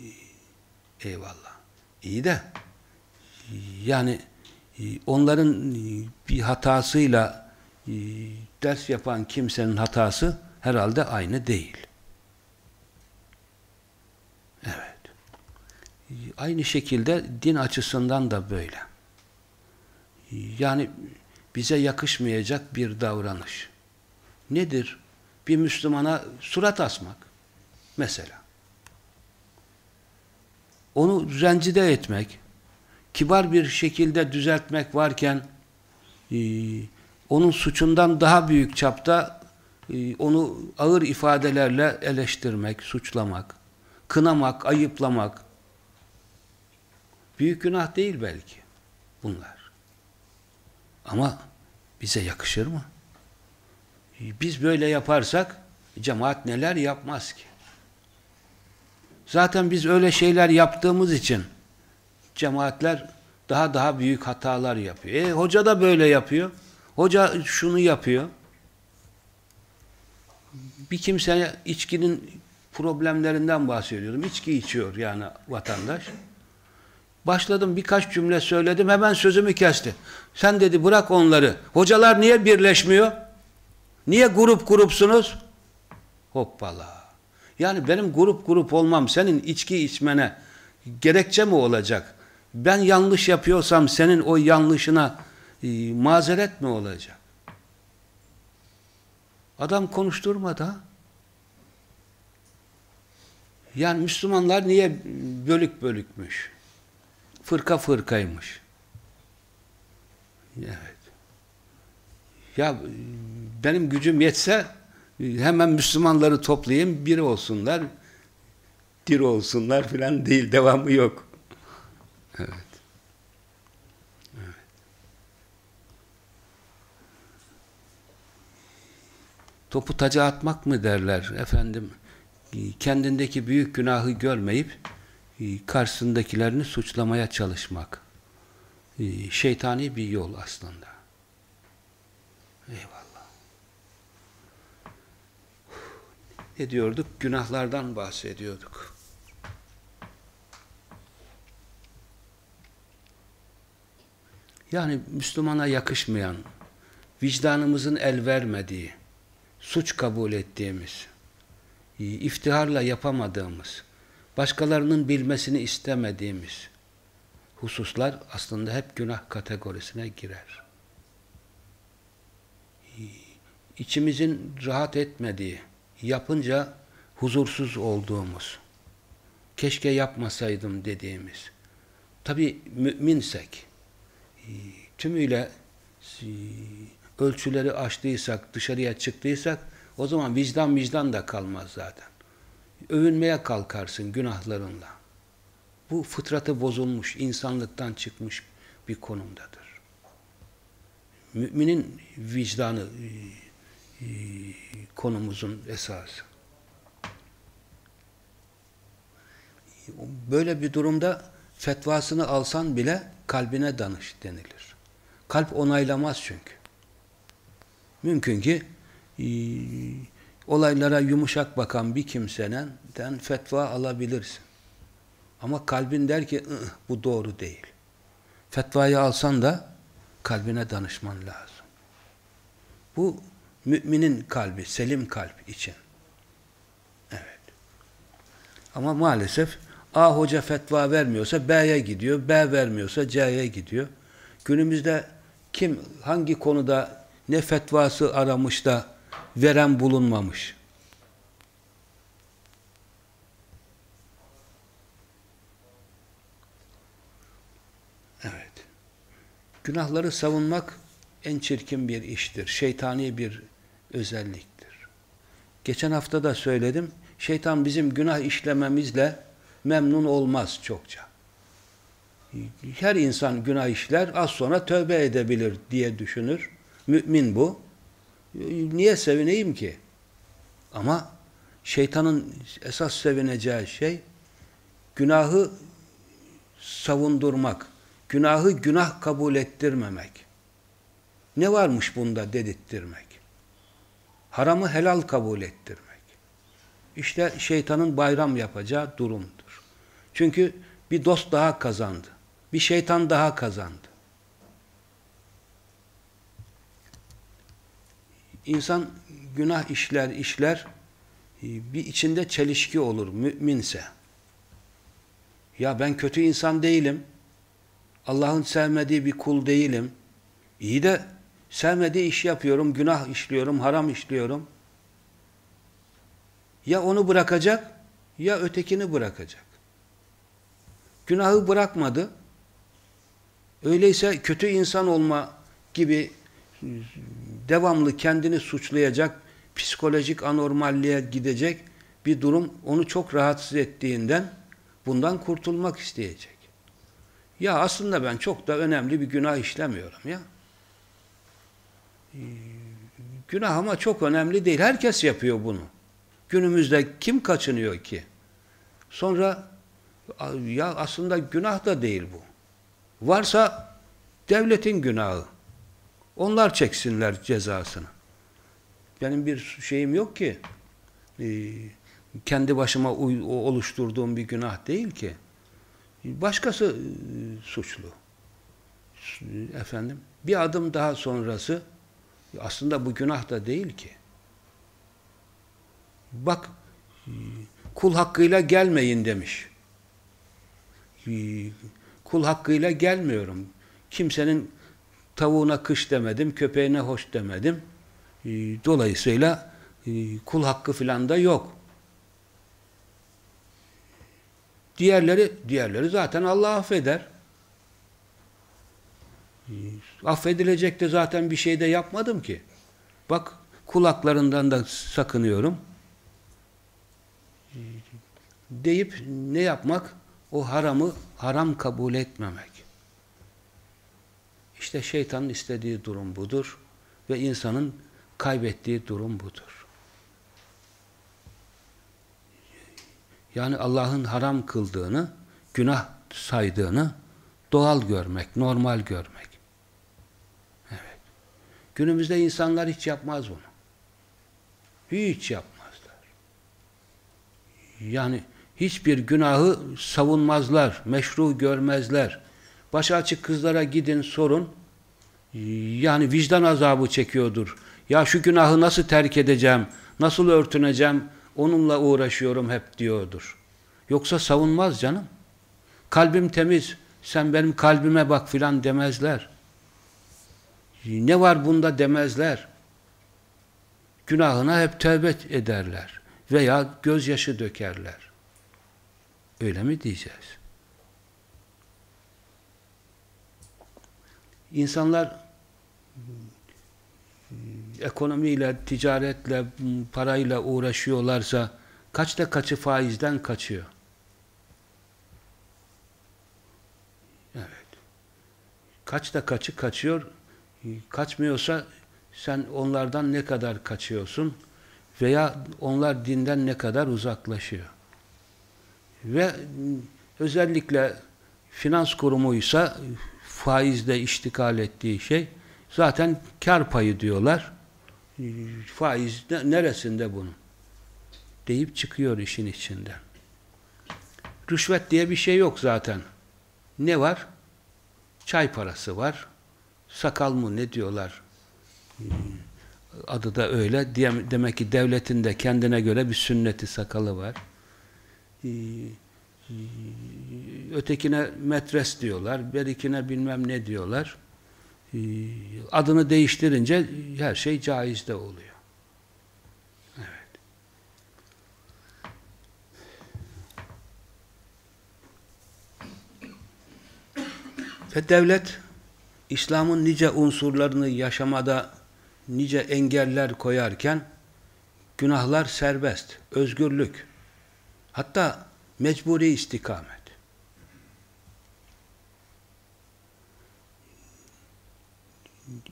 E, eyvallah. İyi de yani e, e, onların e, bir hatasıyla e, ders yapan kimsenin hatası herhalde aynı değil. Evet. E, aynı şekilde din açısından da böyle. E, yani bize yakışmayacak bir davranış. Nedir? Bir Müslümana surat asmak. Mesela. Onu rencide etmek, kibar bir şekilde düzeltmek varken e, onun suçundan daha büyük çapta e, onu ağır ifadelerle eleştirmek, suçlamak, kınamak, ayıplamak büyük günah değil belki bunlar. Ama bize yakışır mı? Biz böyle yaparsak cemaat neler yapmaz ki? Zaten biz öyle şeyler yaptığımız için cemaatler daha daha büyük hatalar yapıyor. E, hoca da böyle yapıyor. Hoca şunu yapıyor. Bir kimseye içkinin problemlerinden bahsediyordum. İçki içiyor yani vatandaş. Başladım birkaç cümle söyledim hemen sözümü kesti. Sen dedi bırak onları. Hocalar niye birleşmiyor? Niye grup grupsunuz? Hoppala. Yani benim grup grup olmam senin içki içmene gerekçe mi olacak? Ben yanlış yapıyorsam senin o yanlışına e, mazeret mi olacak? Adam konuşturmadı Yani Müslümanlar niye bölük bölükmüş? Fırka fırkaymış. Evet. Ya benim gücüm yetse hemen Müslümanları toplayayım, bir olsunlar, dir olsunlar filan değil, devamı yok. Evet. evet. Topu taca atmak mı derler efendim? Kendindeki büyük günahı görmeyip karşısındakilerini suçlamaya çalışmak. Şeytani bir yol aslında. Eyvallah. Ne diyorduk? Günahlardan bahsediyorduk. Yani Müslümana yakışmayan, vicdanımızın el vermediği, suç kabul ettiğimiz, iftiharla yapamadığımız, başkalarının bilmesini istemediğimiz hususlar aslında hep günah kategorisine girer. İçimizin rahat etmediği, yapınca huzursuz olduğumuz, keşke yapmasaydım dediğimiz, tabi müminsek, e, tümüyle e, ölçüleri aştıysak, dışarıya çıktıysak, o zaman vicdan vicdan da kalmaz zaten. Övünmeye kalkarsın günahlarınla. Bu fıtratı bozulmuş, insanlıktan çıkmış bir konumdadır. Müminin vicdanı e, konumuzun esası. Böyle bir durumda fetvasını alsan bile kalbine danış denilir. Kalp onaylamaz çünkü. Mümkün ki e, olaylara yumuşak bakan bir kimseden fetva alabilirsin. Ama kalbin der ki bu doğru değil. Fetvayı alsan da kalbine danışman lazım. Bu Müminin kalbi, selim kalp için. Evet. Ama maalesef A hoca fetva vermiyorsa B'ye gidiyor, B vermiyorsa C'ye gidiyor. Günümüzde kim hangi konuda ne fetvası aramış da veren bulunmamış. Evet. Günahları savunmak en çirkin bir iştir. Şeytani bir özelliktir. Geçen hafta da söyledim. Şeytan bizim günah işlememizle memnun olmaz çokça. Her insan günah işler, az sonra tövbe edebilir diye düşünür. Mümin bu. Niye sevineyim ki? Ama şeytanın esas sevineceği şey günahı savundurmak, günahı günah kabul ettirmemek. Ne varmış bunda dedirttirmek? Haramı helal kabul ettirmek. İşte şeytanın bayram yapacağı durumdur. Çünkü bir dost daha kazandı. Bir şeytan daha kazandı. İnsan günah işler işler bir içinde çelişki olur müminse. Ya ben kötü insan değilim. Allah'ın sevmediği bir kul değilim. İyi de sevmediği iş yapıyorum, günah işliyorum, haram işliyorum. Ya onu bırakacak ya ötekini bırakacak. Günahı bırakmadı. Öyleyse kötü insan olma gibi devamlı kendini suçlayacak, psikolojik anormalliğe gidecek bir durum onu çok rahatsız ettiğinden bundan kurtulmak isteyecek. Ya aslında ben çok da önemli bir günah işlemiyorum ya. Ee, günah ama çok önemli değil. Herkes yapıyor bunu. Günümüzde kim kaçınıyor ki? Sonra ya aslında günah da değil bu. Varsa devletin günahı. Onlar çeksinler cezasını. Benim bir şeyim yok ki. Ee, kendi başıma oluşturduğum bir günah değil ki. Başkası e, suçlu. Efendim, bir adım daha sonrası aslında bu günah da değil ki. Bak, e, kul hakkıyla gelmeyin demiş. E, kul hakkıyla gelmiyorum. Kimsenin tavuğuna kış demedim, köpeğine hoş demedim. Dolayısıyla kul hakkı filan da yok. Diğerleri, diğerleri zaten Allah affeder. Affedilecek de zaten bir şey de yapmadım ki. Bak kulaklarından da sakınıyorum. Deyip ne yapmak? O haramı haram kabul etmemek. İşte şeytanın istediği durum budur ve insanın kaybettiği durum budur. Yani Allah'ın haram kıldığını, günah saydığını doğal görmek, normal görmek. Günümüzde insanlar hiç yapmaz bunu. Hiç yapmazlar. Yani hiçbir günahı savunmazlar, meşru görmezler. Başı açık kızlara gidin sorun. Yani vicdan azabı çekiyordur. Ya şu günahı nasıl terk edeceğim, nasıl örtüneceğim, onunla uğraşıyorum hep diyordur. Yoksa savunmaz canım. Kalbim temiz, sen benim kalbime bak filan demezler. Ne var bunda demezler. Günahına hep tövbe ederler. Veya gözyaşı dökerler. Öyle mi diyeceğiz? İnsanlar ekonomiyle, ticaretle, parayla uğraşıyorlarsa kaçta kaçı faizden kaçıyor? Evet. Kaçta kaçı kaçıyor? Kaçmıyorsa sen onlardan ne kadar kaçıyorsun? Veya onlar dinden ne kadar uzaklaşıyor? Ve özellikle finans kurumuysa faizde iştikal ettiği şey zaten kar payı diyorlar faiz neresinde bunun? Deyip çıkıyor işin içinden. Rüşvet diye bir şey yok zaten. Ne var? Çay parası var. Sakal mı ne diyorlar? Adı da öyle. Demek ki devletin de kendine göre bir sünneti sakalı var. Ötekine metres diyorlar. Berikine bilmem ne diyorlar. Ee, adını değiştirince her şey caizde oluyor. Evet. Ve devlet İslam'ın nice unsurlarını yaşamada nice engeller koyarken günahlar serbest, özgürlük, hatta mecburi istikamet.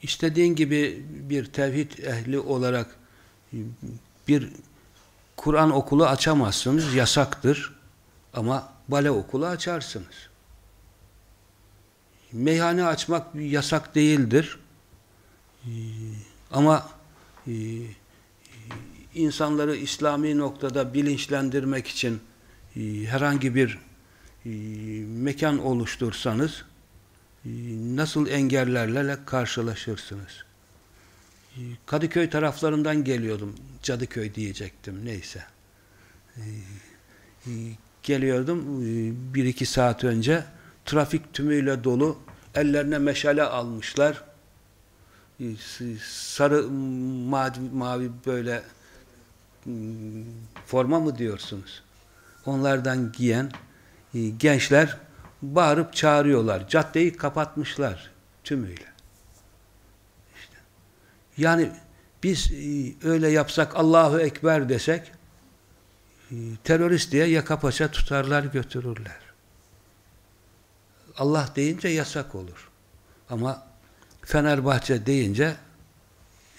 istediğin gibi bir tevhid ehli olarak bir Kur'an okulu açamazsınız, yasaktır. Ama bale okulu açarsınız. Meyhane açmak yasak değildir. Ama e, insanları İslami noktada bilinçlendirmek için e, herhangi bir e, mekan oluştursanız nasıl engellerle karşılaşırsınız? Kadıköy taraflarından geliyordum. Cadıköy diyecektim. Neyse. Ee, e, geliyordum e, bir iki saat önce trafik tümüyle dolu. Ellerine meşale almışlar. E, sarı mavi, mavi böyle forma mı diyorsunuz? Onlardan giyen gençler bağırıp çağırıyorlar. Caddeyi kapatmışlar tümüyle. İşte. yani biz öyle yapsak Allahu Ekber desek terörist diye yaka paça tutarlar götürürler. Allah deyince yasak olur. Ama Fenerbahçe deyince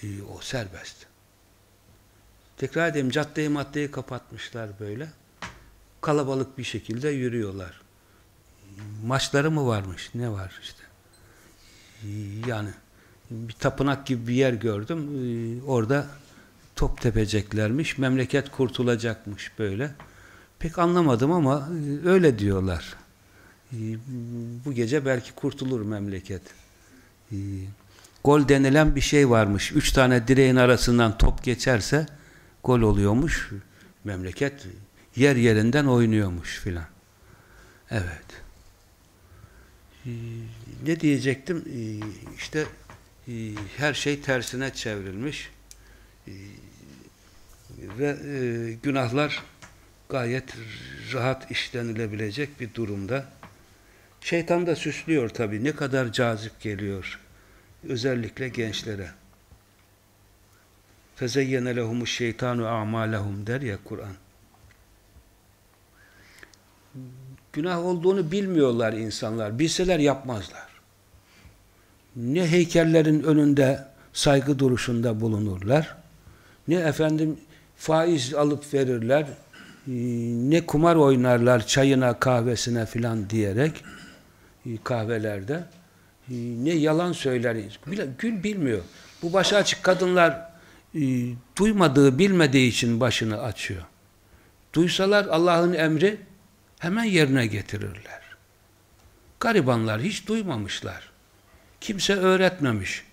e, o serbest. Tekrar edeyim caddeyi maddeyi kapatmışlar böyle. Kalabalık bir şekilde yürüyorlar. Maçları mı varmış? Ne var işte. Yani bir tapınak gibi bir yer gördüm. E, orada top tepeceklermiş, memleket kurtulacakmış böyle. Pek anlamadım ama e, öyle diyorlar. E, bu gece belki kurtulur memleket. E, gol denilen bir şey varmış. Üç tane direğin arasından top geçerse gol oluyormuş. Memleket yer yerinden oynuyormuş filan. Evet. Ne diyecektim? İşte her şey tersine çevrilmiş ve e, günahlar gayet rahat işlenilebilecek bir durumda. Şeytan da süslüyor tabi. Ne kadar cazip geliyor. Özellikle gençlere. فَزَيَّنَ لَهُمُ الشَّيْطَانُ اَعْمَالَهُمْ der ya Kur'an. Günah olduğunu bilmiyorlar insanlar. Bilseler yapmazlar. Ne heykellerin önünde saygı duruşunda bulunurlar, ne efendim faiz alıp verirler, e, ne kumar oynarlar çayına kahvesine filan diyerek e, kahvelerde e, ne yalan söyler. Gül bilmiyor. Bu başı açık kadınlar duymadığı, bilmediği için başını açıyor. Duysalar Allah'ın emri hemen yerine getirirler. Garibanlar hiç duymamışlar. Kimse öğretmemiş.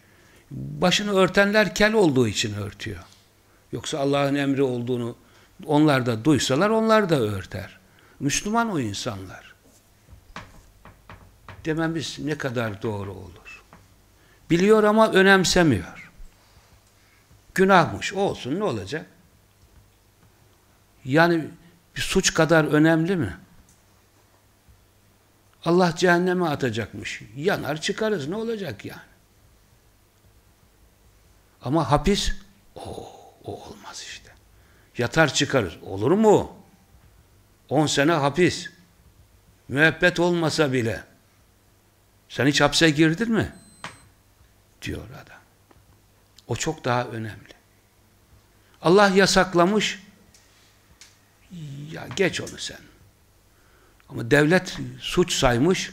Başını örtenler kel olduğu için örtüyor. Yoksa Allah'ın emri olduğunu onlar da duysalar onlar da örter. Müslüman o insanlar. Dememiz ne kadar doğru olur. Biliyor ama önemsemiyor. Günahmış olsun ne olacak? Yani bir suç kadar önemli mi? Allah cehenneme atacakmış. Yanar çıkarız ne olacak yani? Ama hapis o, o olmaz işte. Yatar çıkarır. Olur mu? 10 sene hapis. Müebbet olmasa bile. Sen hiç hapse girdin mi? Diyor adam. O çok daha önemli. Allah yasaklamış. Ya geç onu sen. Ama devlet suç saymış.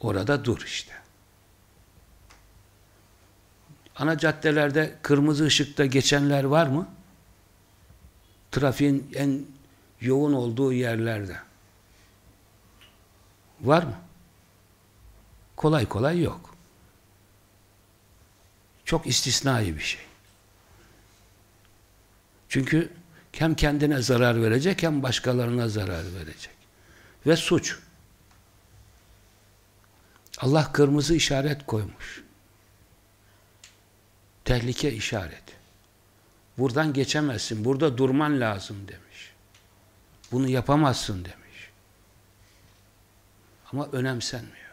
Orada dur işte ana caddelerde kırmızı ışıkta geçenler var mı? Trafiğin en yoğun olduğu yerlerde. Var mı? Kolay kolay yok. Çok istisnai bir şey. Çünkü hem kendine zarar verecek hem başkalarına zarar verecek. Ve suç. Allah kırmızı işaret koymuş tehlike işaret. Buradan geçemezsin, burada durman lazım demiş. Bunu yapamazsın demiş. Ama önemsenmiyor.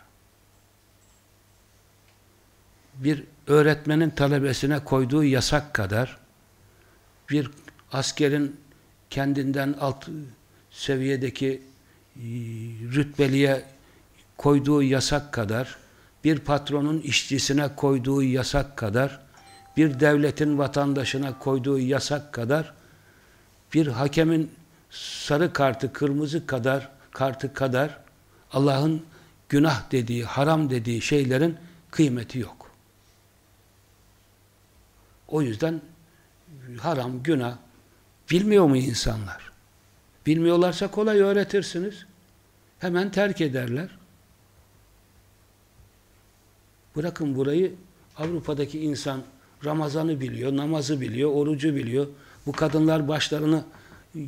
Bir öğretmenin talebesine koyduğu yasak kadar bir askerin kendinden alt seviyedeki e, rütbeliye koyduğu yasak kadar bir patronun işçisine koyduğu yasak kadar bir devletin vatandaşına koyduğu yasak kadar bir hakemin sarı kartı, kırmızı kadar kartı kadar Allah'ın günah dediği, haram dediği şeylerin kıymeti yok. O yüzden haram, günah bilmiyor mu insanlar? Bilmiyorlarsa kolay öğretirsiniz. Hemen terk ederler. Bırakın burayı Avrupa'daki insan Ramazan'ı biliyor, namazı biliyor, orucu biliyor. Bu kadınlar başlarını e,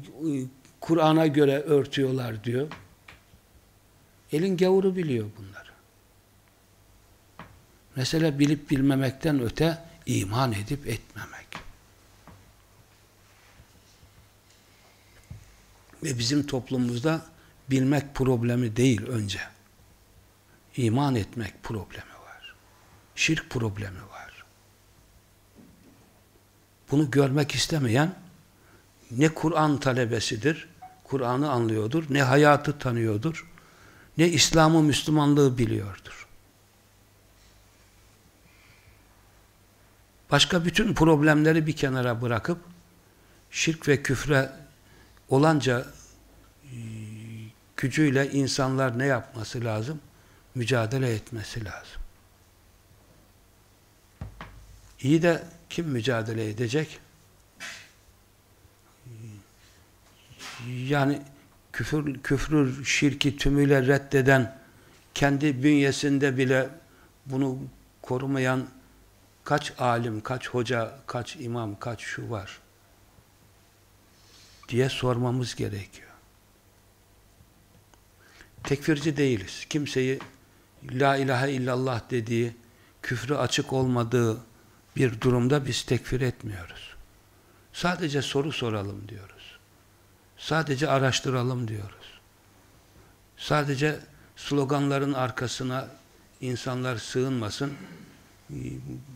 Kur'an'a göre örtüyorlar diyor. Elin gavuru biliyor bunları. Mesela bilip bilmemekten öte iman edip etmemek. Ve bizim toplumumuzda bilmek problemi değil önce. İman etmek problemi var. Şirk problemi var. Bunu görmek istemeyen ne Kur'an talebesidir, Kur'an'ı anlıyordur, ne hayatı tanıyordur, ne İslam'ı, Müslümanlığı biliyordur. Başka bütün problemleri bir kenara bırakıp şirk ve küfre olanca e, gücüyle insanlar ne yapması lazım? Mücadele etmesi lazım. İyi de kim mücadele edecek? Yani küfür, küfrü, şirki tümüyle reddeden, kendi bünyesinde bile bunu korumayan kaç alim, kaç hoca, kaç imam, kaç şu var diye sormamız gerekiyor. Tekfirci değiliz. Kimseyi La ilahe illallah dediği, küfrü açık olmadığı bir durumda biz tekfir etmiyoruz. Sadece soru soralım diyoruz. Sadece araştıralım diyoruz. Sadece sloganların arkasına insanlar sığınmasın,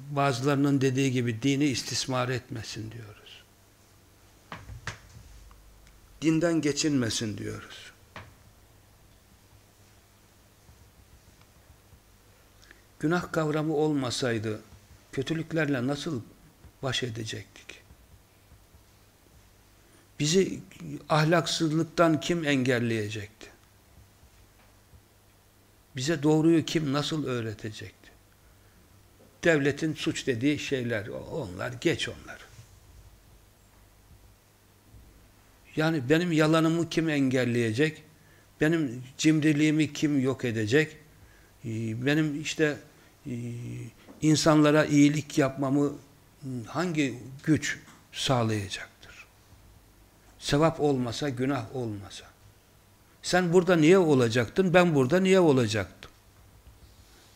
bazılarının dediği gibi dini istismar etmesin diyoruz. Dinden geçinmesin diyoruz. Günah kavramı olmasaydı kötülüklerle nasıl baş edecektik? Bizi ahlaksızlıktan kim engelleyecekti? Bize doğruyu kim nasıl öğretecekti? Devletin suç dediği şeyler, onlar, geç onlar. Yani benim yalanımı kim engelleyecek? Benim cimriliğimi kim yok edecek? Benim işte insanlara iyilik yapmamı hangi güç sağlayacaktır? Sevap olmasa, günah olmasa. Sen burada niye olacaktın? Ben burada niye olacaktım?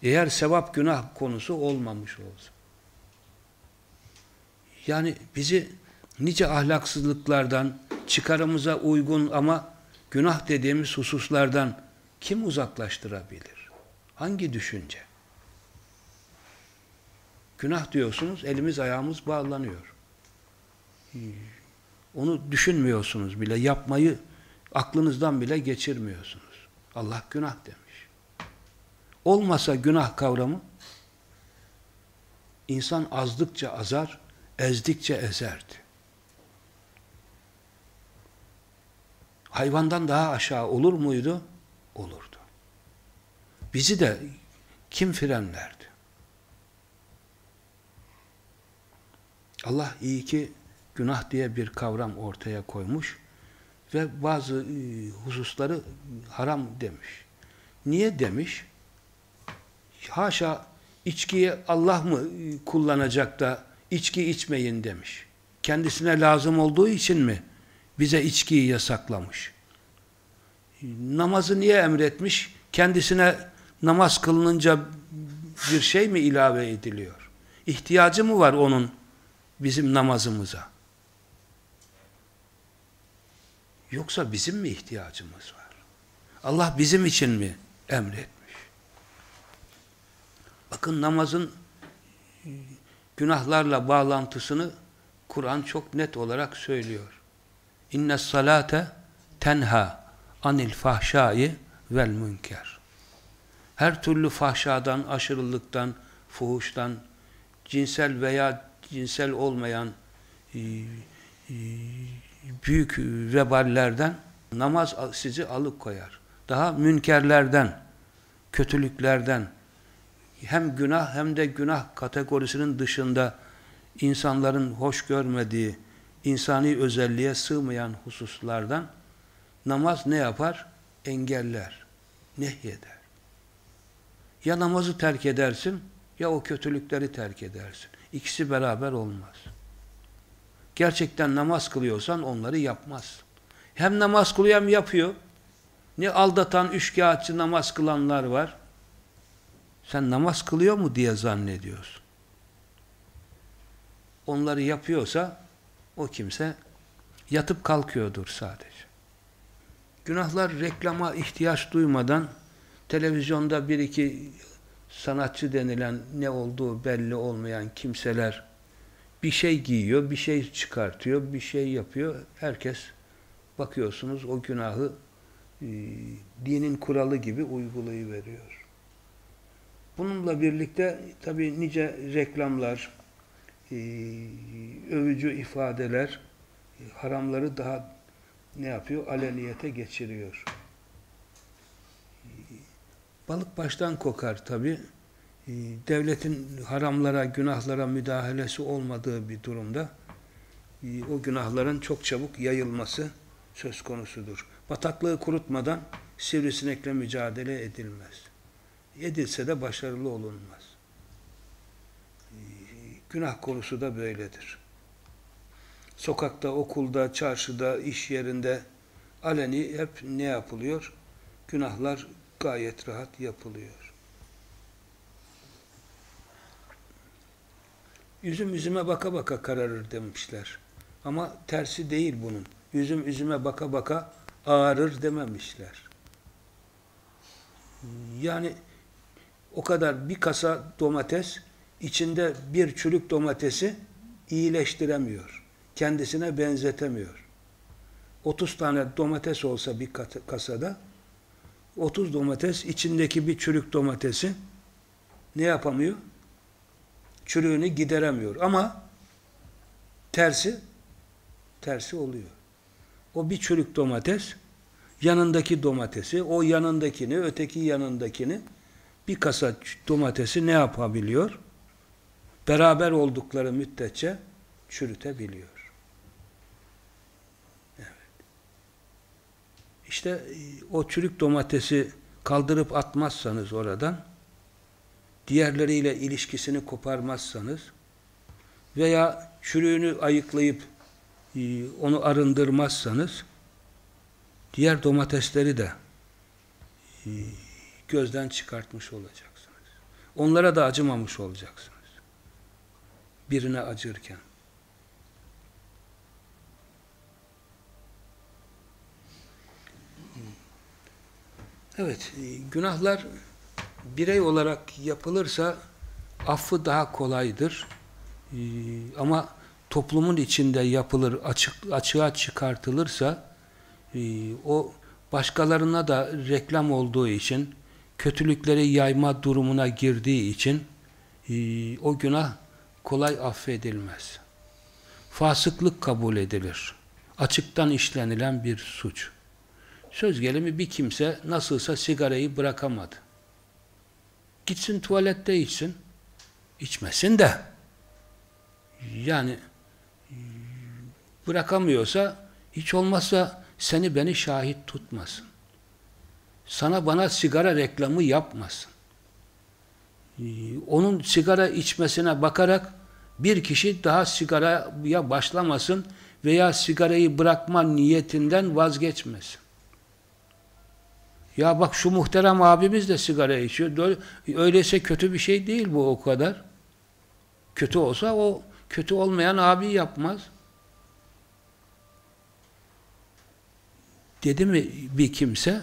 Eğer sevap günah konusu olmamış olsa. Yani bizi nice ahlaksızlıklardan, çıkarımıza uygun ama günah dediğimiz hususlardan kim uzaklaştırabilir? Hangi düşünce? Günah diyorsunuz, elimiz ayağımız bağlanıyor. Onu düşünmüyorsunuz bile, yapmayı aklınızdan bile geçirmiyorsunuz. Allah günah demiş. Olmasa günah kavramı, insan azdıkça azar, ezdikçe ezerdi. Hayvandan daha aşağı olur muydu? Olurdu. Bizi de kim frenlerdi? Allah iyi ki günah diye bir kavram ortaya koymuş ve bazı e, hususları haram demiş. Niye demiş? Haşa içkiyi Allah mı kullanacak da içki içmeyin demiş. Kendisine lazım olduğu için mi bize içkiyi yasaklamış? Namazı niye emretmiş? Kendisine namaz kılınınca bir şey mi ilave ediliyor? İhtiyacı mı var onun bizim namazımıza? Yoksa bizim mi ihtiyacımız var? Allah bizim için mi emretmiş? Bakın namazın günahlarla bağlantısını Kur'an çok net olarak söylüyor. İnne salate tenha anil fahşai vel münker. Her türlü fahşadan, aşırılıktan, fuhuştan, cinsel veya cinsel olmayan e, e, büyük veballerden namaz sizi alıkoyar. Daha münkerlerden, kötülüklerden, hem günah hem de günah kategorisinin dışında insanların hoş görmediği, insani özelliğe sığmayan hususlardan namaz ne yapar? Engeller, nehyeder. Ya namazı terk edersin, ya o kötülükleri terk edersin. İkisi beraber olmaz. Gerçekten namaz kılıyorsan onları yapmaz. Hem namaz kılıyor hem yapıyor. Ne aldatan üçkağıtçı namaz kılanlar var. Sen namaz kılıyor mu diye zannediyorsun. Onları yapıyorsa o kimse yatıp kalkıyordur sadece. Günahlar reklama ihtiyaç duymadan televizyonda bir iki sanatçı denilen ne olduğu belli olmayan kimseler bir şey giyiyor, bir şey çıkartıyor, bir şey yapıyor. Herkes bakıyorsunuz o günahı e, dinin kuralı gibi uygulayıveriyor. Bununla birlikte tabi nice reklamlar, e, övücü ifadeler e, haramları daha ne yapıyor? Aleniyete geçiriyor. E, balık baştan kokar tabi. Devletin haramlara, günahlara müdahalesi olmadığı bir durumda o günahların çok çabuk yayılması söz konusudur. Bataklığı kurutmadan sivrisinekle mücadele edilmez. Edilse de başarılı olunmaz. Günah konusu da böyledir. Sokakta, okulda, çarşıda, iş yerinde aleni hep ne yapılıyor? Günahlar gayet rahat yapılıyor. Yüzüm yüzüme baka baka kararır demişler. Ama tersi değil bunun. Yüzüm yüzüme baka baka ağarır dememişler. Yani o kadar bir kasa domates içinde bir çürük domatesi iyileştiremiyor. Kendisine benzetemiyor. 30 tane domates olsa bir kasada 30 domates içindeki bir çürük domatesi ne yapamıyor? Çürüğünü gideremiyor. Ama tersi tersi oluyor. O bir çürük domates yanındaki domatesi, o yanındakini, öteki yanındakini bir kasa domatesi ne yapabiliyor? Beraber oldukları müddetçe çürütebiliyor. Evet. İşte e, o çürük domatesi kaldırıp atmazsanız oradan, diğerleriyle ilişkisini koparmazsanız veya çürüğünü ayıklayıp e, onu arındırmazsanız diğer domatesleri de e, gözden çıkartmış olacaksınız. Onlara da acımamış olacaksınız. Birine acırken. Evet, e, günahlar birey olarak yapılırsa affı daha kolaydır. Ee, ama toplumun içinde yapılır, açık, açığa çıkartılırsa e, o başkalarına da reklam olduğu için, kötülükleri yayma durumuna girdiği için e, o günah kolay affedilmez. Fasıklık kabul edilir. Açıktan işlenilen bir suç. Söz gelimi bir kimse nasılsa sigarayı bırakamadı. Gitsin tuvalette içsin. İçmesin de. Yani bırakamıyorsa hiç olmazsa seni beni şahit tutmasın. Sana bana sigara reklamı yapmasın. Onun sigara içmesine bakarak bir kişi daha sigaraya başlamasın veya sigarayı bırakma niyetinden vazgeçmesin. Ya bak şu muhterem abimiz de sigara içiyor. Öyleyse kötü bir şey değil bu o kadar. Kötü olsa o kötü olmayan abi yapmaz. Dedi mi bir kimse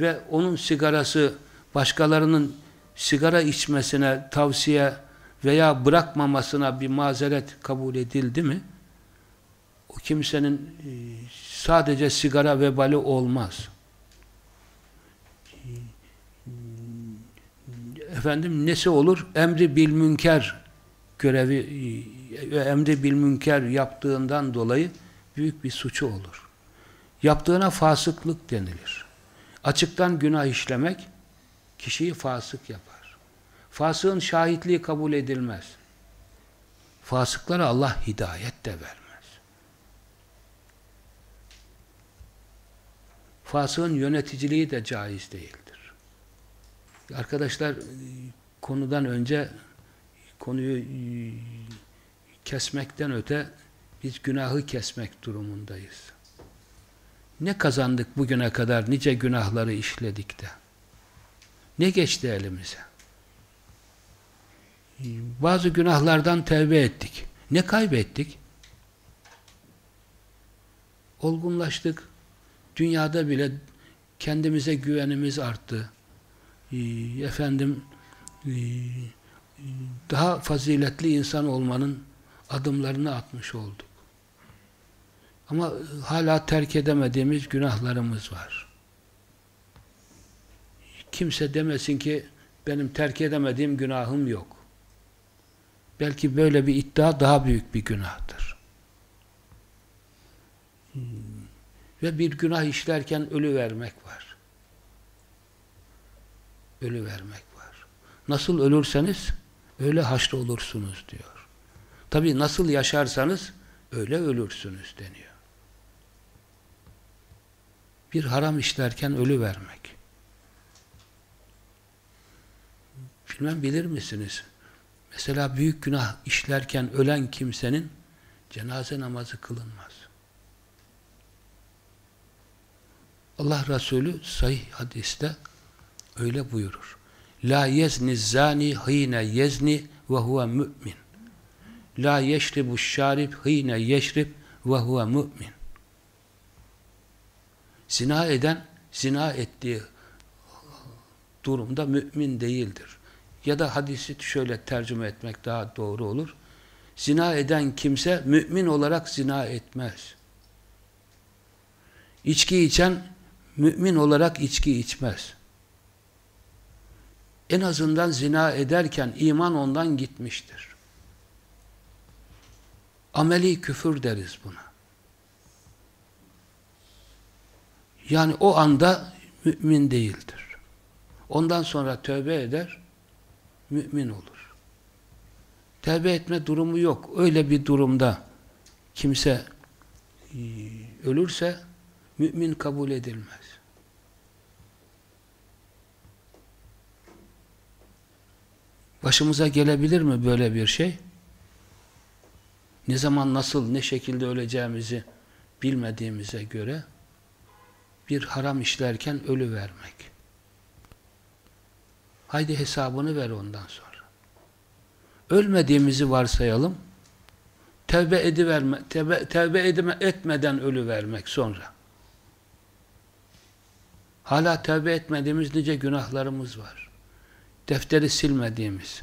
ve onun sigarası başkalarının sigara içmesine tavsiye veya bırakmamasına bir mazeret kabul edildi mi? O kimsenin e, sadece sigara vebali olmaz. efendim nesi olur? Emri bil münker görevi ve emri bil münker yaptığından dolayı büyük bir suçu olur. Yaptığına fasıklık denilir. Açıktan günah işlemek kişiyi fasık yapar. Fasığın şahitliği kabul edilmez. Fasıklara Allah hidayet de vermez. Fasığın yöneticiliği de caiz değildir. Arkadaşlar konudan önce konuyu e, kesmekten öte biz günahı kesmek durumundayız. Ne kazandık bugüne kadar nice günahları işledik de. Ne geçti elimize? Bazı günahlardan tevbe ettik. Ne kaybettik? Olgunlaştık. Dünyada bile kendimize güvenimiz arttı. Ee, efendim e, daha faziletli insan olmanın adımlarını atmış olduk. Ama hala terk edemediğimiz günahlarımız var. Kimse demesin ki benim terk edemediğim günahım yok. Belki böyle bir iddia daha büyük bir günahtır. Hmm. Ve bir günah işlerken ölü vermek var. Ölü vermek var. Nasıl ölürseniz öyle haşr olursunuz diyor. Tabi nasıl yaşarsanız öyle ölürsünüz deniyor. Bir haram işlerken ölü vermek. Bilmem bilir misiniz? Mesela büyük günah işlerken ölen kimsenin cenaze namazı kılınmaz. Allah Resulü sahih hadiste öyle buyurur. La yezni zani hine yezni ve huve mü'min. La yeşribu şarib hine yeşrib ve huve mü'min. Zina eden, zina ettiği durumda mümin değildir. Ya da hadisi şöyle tercüme etmek daha doğru olur. Zina eden kimse mümin olarak zina etmez. İçki içen mümin olarak içki içmez. En azından zina ederken iman ondan gitmiştir. Ameli küfür deriz buna. Yani o anda mümin değildir. Ondan sonra tövbe eder, mümin olur. Tövbe etme durumu yok. Öyle bir durumda kimse e, ölürse mümin kabul edilmez. Başımıza gelebilir mi böyle bir şey? Ne zaman, nasıl, ne şekilde öleceğimizi bilmediğimize göre bir haram işlerken ölü vermek. Haydi hesabını ver ondan sonra. Ölmediğimizi varsayalım. Tevbe ediverme, tevbe, tevbe edime, etmeden ölü vermek sonra. Hala tevbe etmediğimiz nice günahlarımız var. Defteri silmediğimiz,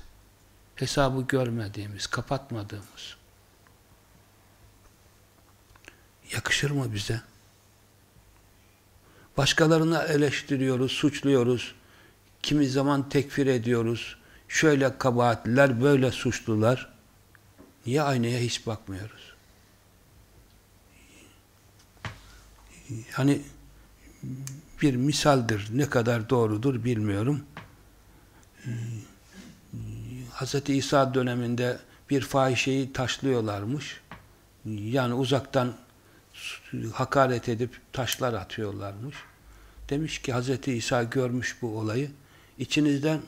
hesabı görmediğimiz, kapatmadığımız. Yakışır mı bize? Başkalarını eleştiriyoruz, suçluyoruz. Kimi zaman tekfir ediyoruz. Şöyle kabahatliler, böyle suçlular. Niye aynaya hiç bakmıyoruz? Hani bir misaldir. Ne kadar doğrudur bilmiyorum. Hz. İsa döneminde bir fahişeyi taşlıyorlarmış. Yani uzaktan hakaret edip taşlar atıyorlarmış. Demiş ki Hz. İsa görmüş bu olayı. İçinizden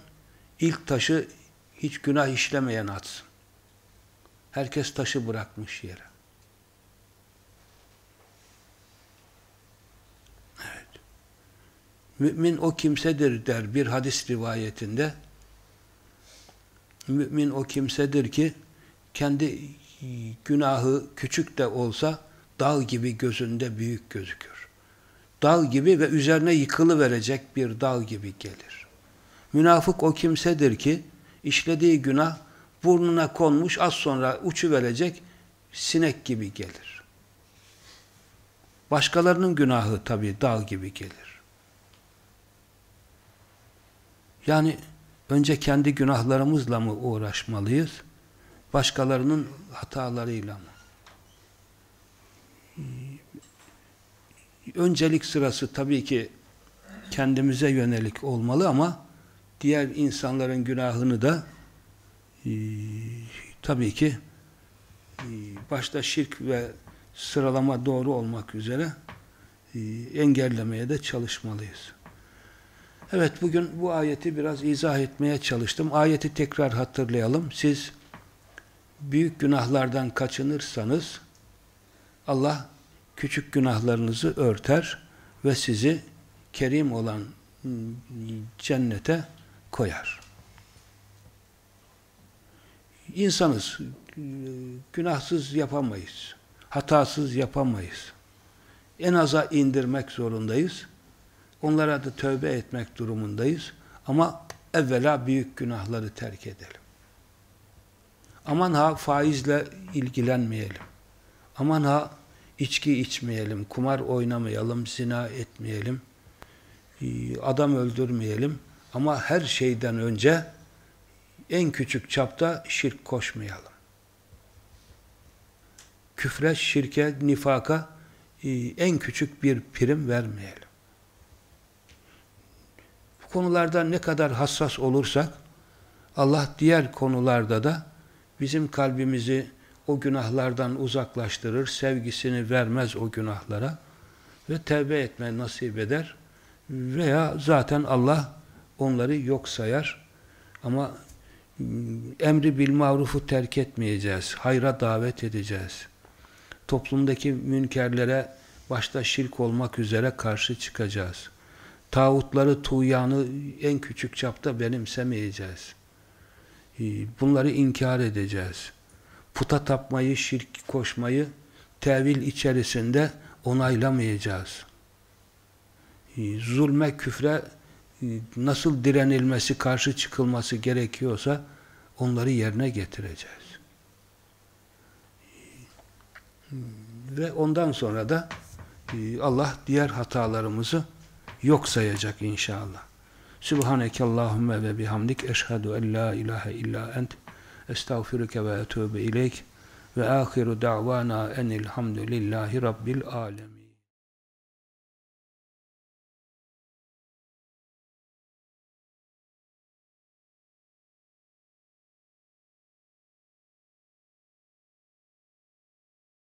ilk taşı hiç günah işlemeyen atsın. Herkes taşı bırakmış yere. Evet. Mümin o kimsedir der bir hadis rivayetinde. Mümin o kimsedir ki kendi günahı küçük de olsa dağ gibi gözünde büyük gözükür. Dağ gibi ve üzerine yıkılı verecek bir dağ gibi gelir. Münafık o kimsedir ki işlediği günah burnuna konmuş az sonra uçu verecek sinek gibi gelir. Başkalarının günahı tabi dağ gibi gelir. Yani önce kendi günahlarımızla mı uğraşmalıyız? Başkalarının hatalarıyla mı? Öncelik sırası tabii ki kendimize yönelik olmalı ama diğer insanların günahını da e, tabii ki e, başta şirk ve sıralama doğru olmak üzere e, engellemeye de çalışmalıyız. Evet bugün bu ayeti biraz izah etmeye çalıştım. Ayeti tekrar hatırlayalım. Siz büyük günahlardan kaçınırsanız Allah küçük günahlarınızı örter ve sizi kerim olan ıı, cennete koyar. İnsanız, günahsız yapamayız, hatasız yapamayız. En aza indirmek zorundayız. Onlara da tövbe etmek durumundayız. Ama evvela büyük günahları terk edelim. Aman ha faizle ilgilenmeyelim. Aman ha içki içmeyelim, kumar oynamayalım, zina etmeyelim, ee, adam öldürmeyelim. Ama her şeyden önce en küçük çapta şirk koşmayalım. Küfre, şirke, nifaka e, en küçük bir prim vermeyelim. Bu konularda ne kadar hassas olursak Allah diğer konularda da bizim kalbimizi o günahlardan uzaklaştırır, sevgisini vermez o günahlara ve tevbe etme nasip eder veya zaten Allah onları yok sayar ama emri bil marufu terk etmeyeceğiz, hayra davet edeceğiz. Toplumdaki münkerlere başta şirk olmak üzere karşı çıkacağız. Tağutları, tuğyanı en küçük çapta benimsemeyeceğiz. Bunları inkar edeceğiz puta tapmayı, şirk koşmayı tevil içerisinde onaylamayacağız. Ee, zulme, küfre e, nasıl direnilmesi, karşı çıkılması gerekiyorsa onları yerine getireceğiz. Ee, ve ondan sonra da e, Allah diğer hatalarımızı yok sayacak inşallah. Subhaneke Allahümme ve bihamdik eşhedü en la ilahe illa ent أستغفرك وأتوب إليك وآخر دعوانا أن الحمد لله رب العالمين.